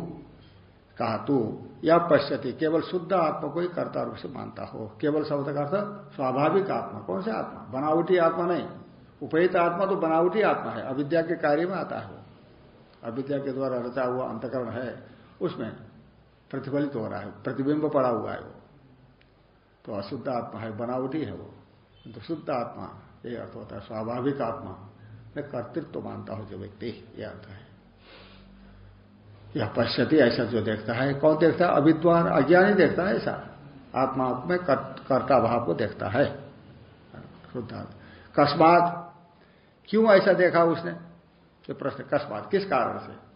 कहा तू, या पश्यति, केवल शुद्ध आत्मा को ही कर्ता रूप से मानता हो। केवल शब्द का अर्थ, स्वाभाविक आत्मा, कौन सा आत्मा? बनावटी आत्मा नहीं। उपहित आत्मा तो बनावटी आत्मा है, अविद्या के कार्य में आता है वो। अविद्या के द्वारा रचा हुआ अंतकरण है, उसमें प्रतिफलित हो रहा है, प्रतिबिंब पड़ा हुआ है वो। तो अशुद्ध आत्मा है, बनावटी है वो। तो शुद्ध आत्मा, ये अर्थ होता है, स्वाभाविक आत्मा। मैं कर्तृत्व तो मानता हूँ जो व्यक्ति यह अर्थ है। यह पश्यति, ऐसा जो देखता है, कौन देखता है? अविद्वान, अज्ञानी देखता है ऐसा। आत्मा में कर्ता भाव को देखता है। कस्मात, क्यों ऐसा देखा उसने? तो प्रश्न, कस्मात, किस कारण से?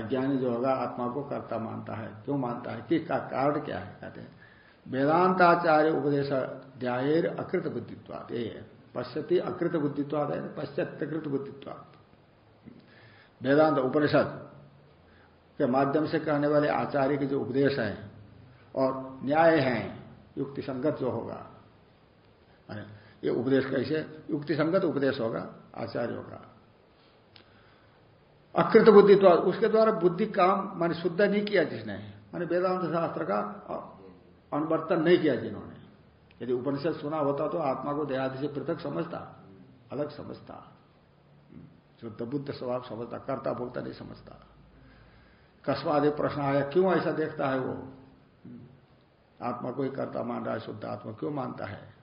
अज्ञानी जो होगा, आत्मा को कर्ता मानता है। क्यों मानता है? कि का कारण क्या है? कहते हैं, वेदांताचार्य उपदेश ध्यायर अकृत बुद्धित्वाद ये है। पश्यति अकृत बुद्धित्वाद है पश्चात्यकृत बुद्धित्वाद वेदांत, उपनिषद के माध्यम से कहने वाले आचार्य के जो उपदेश हैं और न्याय हैं युक्ति संगत जो होगा ये उपदेश कैसे? युक्ति संगत उपदेश होगा, आचार्यों का अकृत बुद्धि तो उसके द्वारा बुद्धि काम माने शुद्ध नहीं किया जिसने, माने वेदांत शास्त्र का अनुवर्तन नहीं किया जिन्होंने। यदि उपनिषद सुना होता तो आत्मा को देहादि से पृथक समझता, अलग समझता। शुद्ध बुद्ध स्वभाव समझता, कर्ता भोक्ता नहीं समझता। कस्वादे प्रश्न आया, क्यों ऐसा देखता है वो? आत्मा को ही कर्ता मान रहा है, शुद्ध आत्मा क्यों मानता है?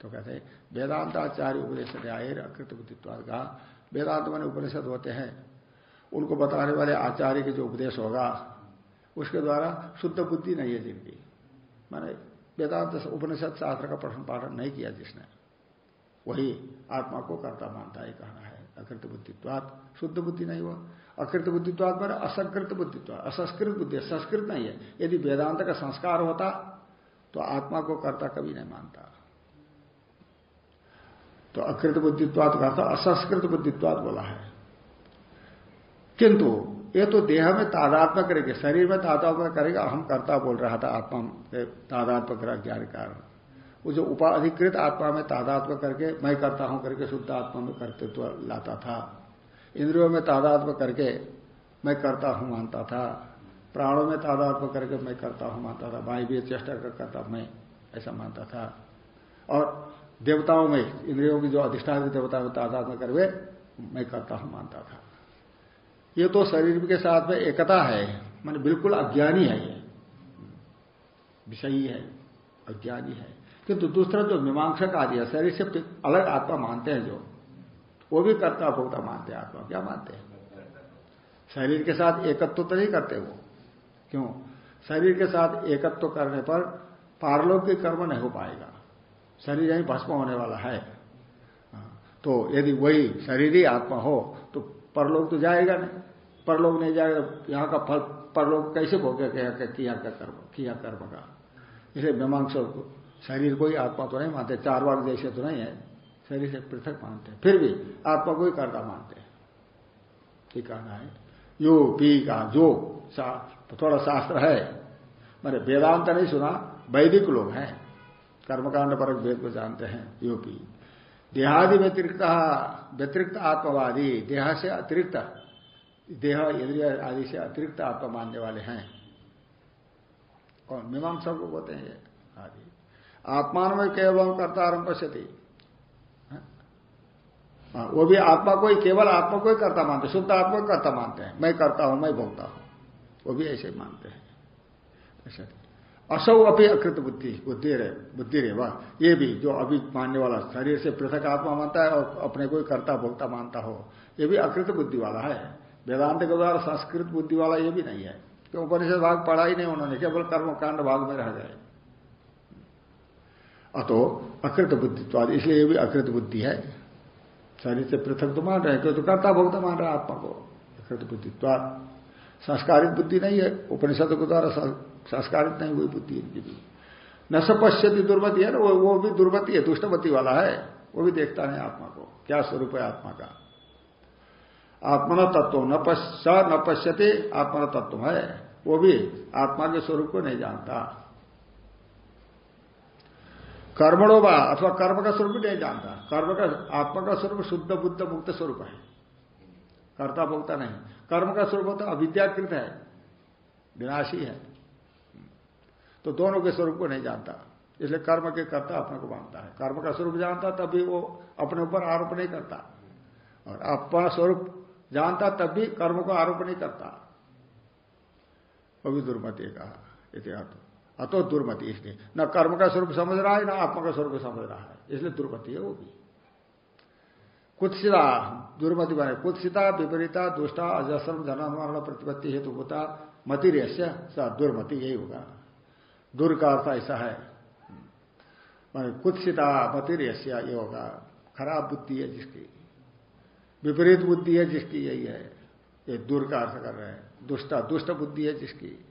तो कहते हैं, वेदांताचार्य उपदेश अकृत बुद्धित्व कहा, वेदांत मान उपनिषद होते हैं। उनको बताने वाले आचार्य के जो उपदेश होगा, उसके द्वारा शुद्ध बुद्धि नहीं है जिनकी। माने वेदांत उपनिषद शास्त्र का पठन पाठन नहीं किया जिसने। वही आत्मा को कर्ता मानता है कहना है, अकृत बुद्धित्वात। शुद्ध बुद्धि नहीं हुआ। अकृत बुद्धित्वात पर असंकृत बुद्धित्व, असंस्कृत बुद्धि, संस्कृत नहीं है। यदि वेदांत का संस्कार होता तो आत्मा को कर्ता कभी नहीं मानता। तो अकृत बुद्धित्वात का अर्थ असंस्कृत बुद्धित्वात बोला है। किंतु ये तो देह में तादात्म करेंगे, शरीर में तादात्म करेगा हम कर्ता बोल रहा था आत्मा तादात्म कर ज्ञान कारण। वो जो उपाधिकृत आत्मा में तादात्म करके, मैं करता हूँ करके शुद्ध आत्मा में कर्तृत्व लाता था। इंद्रियों में तादात्म करके मैं करता हूँ मानता था। प्राणों में तादात्म करके मैं करता हूँ मानता था। भाई भी चेष्टा कर करता मैं, ऐसा मानता था। और देवताओं में, इंद्रियों की जो अधिष्ठान देवता में तादात्म करके मैं करता हूँ मानता था। ये तो शरीर के साथ में एकता है मान बिल्कुल अज्ञानी है ये। विषयी है अज्ञानी है। किंतु दूसरा जो मीमांसक आदि है शरीर से अलग आत्मा मानते हैं जो वो भी कर्ता भोक्ता मानते हैं आत्मा क्या मानते हैं? शरीर के साथ एकत्व तो नहीं करते वो। क्यों? शरीर के साथ एकत्व तो करने पर पारलौकिक कर्म नहीं हो पाएगा। शरीर यही भस्म होने वाला है। हाँ, तो यदि वही शरीर ही आत्मा हो तो परलोक तो जाएगा नहीं। परलोक नहीं जाएगा, यहाँ का फल, परलोक कैसे भोगे किया का कर्म, किया कर्म का? इसलिए मीमांस शरीर को ही आत्मा तो नहीं मानते, चार बार जैसे तो नहीं है, शरीर से पृथक मानते हैं। फिर भी आत्मा को ही कर्ता मानते हैं। ठीक कहना है? यो पी का जो तो थोड़ा शास्त्र है। मैंने वेदांत नहीं सुना, वैदिक लोग हैं। कर्मकांड पर वेद को जानते हैं योपी देहादि व्यतिरिक्त व्यतिरिक्त आत्मवादी, देहा से अतिरिक्त देह इंद्रिय आदि से अतिरिक्त आत्मा मानने वाले हैं। और मीमांसा को बोलते हैं आदि। आत्मान में केवल कर्ता आरंभ पश्यति हाँ? वो भी आत्मा को ही, केवल आत्मा को ही करता मानते शुद्ध आत्मा को करता मानते हैं। मैं करता हूँ, मैं भोगता हूँ। वो भी ऐसे मानते हैं। असौ अपनी अकृत बुद्धि बुद्धि रे बुद्धि रे वह ये भी जो अभी मानने वाला शरीर से पृथक आत्मा मानता है और अपने को ही करता भोगता मानता हो, ये भी अकृत बुद्धि वाला है। वेदांत के द्वारा संस्कृत बुद्धि वाला ये भी नहीं है क्यों उपनिषद भाग पढ़ा ही नहीं उन्होंने केवल कर्मकांड भाग में रह गए अतो अकृत बुद्धित्वाद इसलिए ये भी अकृत बुद्धि है। शरीर से पृथक तो मान रहे क्यों तो कर्ता भोक्ता मान रहा आत्मा को। अकृत बुद्धित्वाद। संस्कारित बुद्धि नहीं है उपनिषद के द्वारा संस्कारित नहीं हुई बुद्धि इनकी भी। न सपश्यति दुर्मति है ना वो, वो भी दुर्मति है दुष्टमति वाला है। वो भी देखता नहीं आत्मा को। क्या स्वरूप है आत्मा का? आत्मन तत्व न पश्च न पश्यते आत्मन तत्व है। वो भी आत्मा के स्वरूप को नहीं जानता। कर्मणो बा अथवा कर्म का स्वरूप नहीं जानता। कर्म का, आत्मा का स्वरूप शुद्ध, बुद्ध, मुक्त स्वरूप है। कर्ता भोक्ता नहीं। कर्म का स्वरूप तो अविद्याकृत है। विनाशी है। तो दोनों के स्वरूप को नहीं जानता। इसलिए कर्म के कर्ता अपने को मानता है। कर्म का स्वरूप जानता तभी वो अपने ऊपर आरोप नहीं करता। और अपना स्वरूप जानता तब भी कर्म को आरोप नहीं करता। वो भी दुर्मति कहा इतिहास अतो। दुर्मति इसलिए। न कर्म का स्वरूप समझ रहा है, न आत्मा का स्वरूप समझ रहा है। इसलिए दुर्मति है वो भी। कुत्सिता, दुर्मति बने कुत्सिता, विपरीता, दुष्टा, अजस्रम जन्म प्रतिपत्ति हेतु होता मति स दुर्मति यही होगा। दूर का अर्थ ऐसा है। कुत्सिता, मतिरस्या ये होगा। खराब बुद्धि है जिसकी। विपरीत बुद्धि है जिसकी यही है। ये दूर का अर्थ कर रहे हैं। दुष्टा, दुष्ट बुद्धि है जिसकी।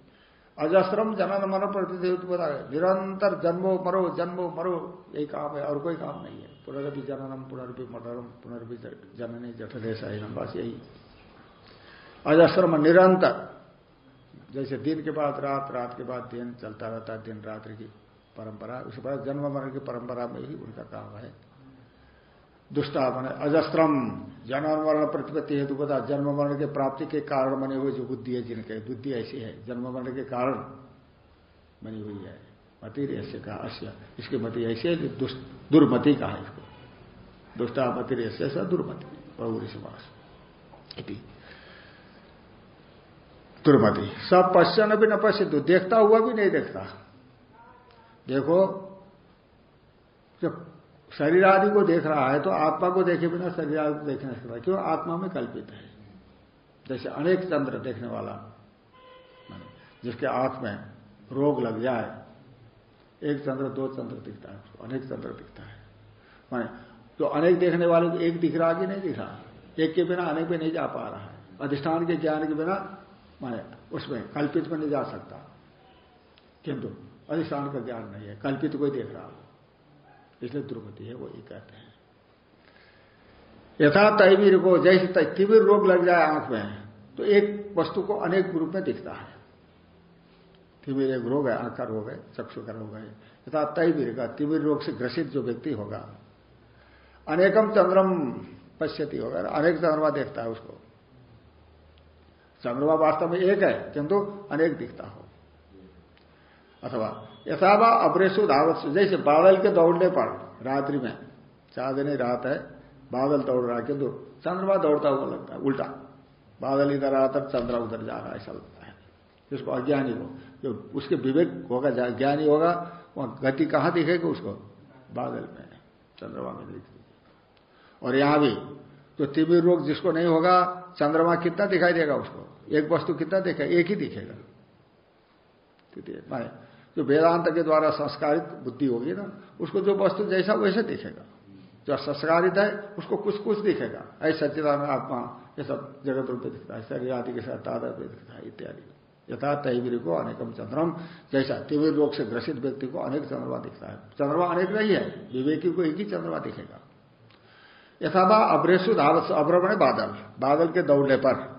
अजस्रम जनन मनो प्रति बता निरंतर जन्मो मरो जन्मो मरो, यही काम है। और कोई काम नहीं है। पुनरभि जननम पुनर्भि मरणम पुनर्भि जननी जठरेश बस यही। अजस्रम निरंतर। जैसे दिन के बाद रात रात के बाद दिन, चलता रहता है दिन, रात्रि की परंपरा। उसके बाद जन्म मरण की परंपरा में ही उनका काम है। दुष्टा मन अजस्त्रम जन्म मरण प्रतिपत्ति हेतु बता जन्म मरण के प्राप्ति के कारण बने हुए जो बुद्धि है जिनके। बुद्धि ऐसी है, जन्म मरण के कारण बनी हुई है। मति ऐसे कहा अश्य इसकी मति ऐसी है दुर्मति कहा इसको। दुष्टा मति ऐसे दुर्मति बहुरी समास दुर्मति। सब पश्चन भी न पश्चित देखता हुआ भी नहीं देखता। देखो, जब शरीर आदि को देख रहा है तो आत्मा को देखे बिना शरीर आदि को देख नहीं सकता क्यों? आत्मा में कल्पित है। जैसे अनेक चंद्र देखने वाला, जिसके आँख में रोग लग जाए, एक चंद्र, दो चंद्र दिखता है, अनेक चंद्र दिखता है। माने तो अनेक देखने वाले को एक दिख रहा कि नहीं दिख रहा? एक के बिना अनेक पे नहीं जा पा रहा है। अधिष्ठान के ज्ञान के बिना, माने उसमें कल्पित में नहीं जा सकता। किंतु अधिष्ठान का ज्ञान नहीं है, कल्पित कोई देख रहा इसलिए दुर्गति है, वो ये कहते हैं। यथा तैवीर को, जैसे तिबिर रोग लग जाए आँख में तो एक वस्तु को अनेक रूप में दिखता है। तिबिर एक रोग है, आँख का रोग है, चक्षु का रोग है। यथा तैवीर का तिबिर रोग से ग्रसित जो व्यक्ति होगा, अनेकम चंद्रम पश्यति होगा, अनेक चंद्रमा देखता है उसको। चंद्रमा वास्तव में एक है, किंतु अनेक दिखता हो। अथवा यथावा अप्रेसु धावत जैसे बादल के दौड़ने पर, रात्रि में चांदनी रात है, बादल दौड़ रहा किंतु चंद्रमा दौड़ता हुआ लगता है, उल्टा। बादल इधर आता चंद्रा उधर जा रहा है, ऐसा लगता है। जिसको अज्ञानी हो, जो उसके विवेक होगा ज्ञानी होगा, वहाँ गति कहाँ दिखेगी उसको? बादल में, चंद्रमा में दिखेगी और यहाँ भी, जो तिमिर रोग जिसको नहीं होगा, चंद्रमा कितना दिखाई देगा उसको? एक वस्तु कितना देखा, एक ही दिखेगा। जो वेदांत के द्वारा संस्कारित बुद्धि होगी ना, उसको जो वस्तु जैसा वैसे दिखेगा। जो संस्कारित है, उसको कुछ कुछ दिखेगा। ऐसा सच्चिदान आत्मा, ये सब जगत रूप दिखता है, शरीर आदि के साथ तादा पे दिखता है, इत्यादि। यथा तैवीर को अनेकम चंद्रम, जैसा तिमिर रोग से ग्रसित व्यक्ति को अनेक चंद्रमा दिखता है। चंद्रमा अनेक नहीं है, विवेकी को एक ही चंद्रमा दिखेगा। यथावा अभ्रेशु धावत अभ्रमण बादल बादल के दौड़ने पर।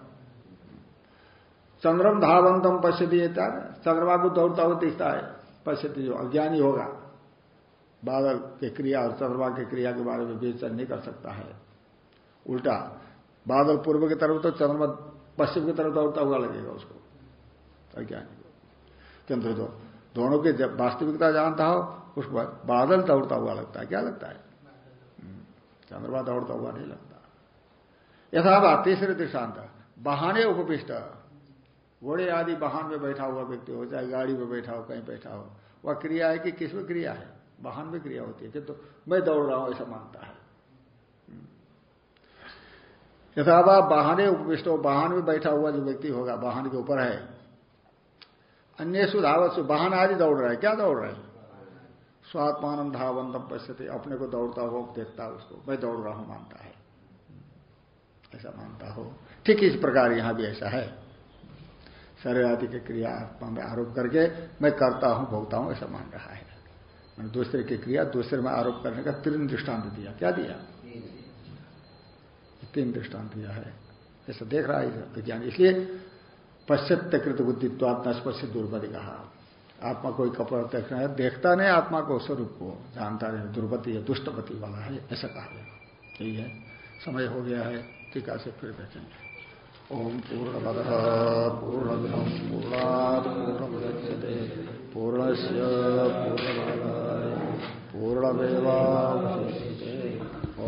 चंद्रम धावंतम पश्यति चंद्रमा को दौड़ता हुआ दिखता है। पश्यति जो अज्ञानी होगा बादल के क्रिया और चंद्रमा के क्रिया के बारे में विवेचन नहीं कर सकता है। उल्टा बादल पूर्व की तरफ़ तो चंद्रमा पश्चिम की तरफ़ दौड़ता हुआ लगेगा उसको अज्ञानी को। किंतु तो दोनों की जब वास्तविकता जानता हो उसको बादल दौड़ता हुआ लगता है। क्या लगता है? हम्म, चंद्रमा दौड़ता हुआ नहीं लगता। यथाभाव तीसरे दृष्टांत बहाने उपविष्ट। घोड़े आदि वाहन में बैठा हुआ व्यक्ति हो, चाहे गाड़ी में बैठा हो, कहीं बैठा हो, वह क्रिया है कि किसमें क्रिया है? वाहन में क्रिया होती है किंतु तो मैं दौड़ रहा हूँ, ऐसा मानता है। यथावा वाहने उपविष्ट हो, वाहन में बैठा हुआ जो व्यक्ति होगा, वाहन के ऊपर है। अन्य सुधावत वाहन आदि दौड़ रहा है, क्या दौड़ रहा है? स्वात्मान धावंतम पश्यते, अपने को दौड़ता हो, देखता उसको, मैं दौड़ रहा हूँ, मानता है। ऐसा मानता हो। ठीक इस प्रकार यहाँ भी ऐसा है। शरीर आदि की क्रिया आत्मा में आरोप करके मैं करता हूँ, भोगता हूँ, ऐसा मान रहा है। मैंने दूसरे की क्रिया, दूसरे में आरोप करने का तीन दृष्टांत दिया। क्या दिया? तीन दृष्टांत दिया है। ऐसा देख रहा है विज्ञान। इसलिए पश्चित्य कृत बुद्धित्व आत्मा स्पर्श दुर्बति कहा। आत्मा कोई कपड़ा देखना है, देखता नहीं आत्मा को, स्वरूप को। जानता नहीं, दुर्बति है दुष्टपति वाला है, ऐसा कहा गया। यही है? समय हो गया है, टीका से फिर देखेंगे। ओम पूर्णमद पूर्णमिदम पूर्णात् पूर्णमुदच्यते। पूर्णश पूर्ण पूर्णमेवा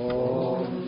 ओम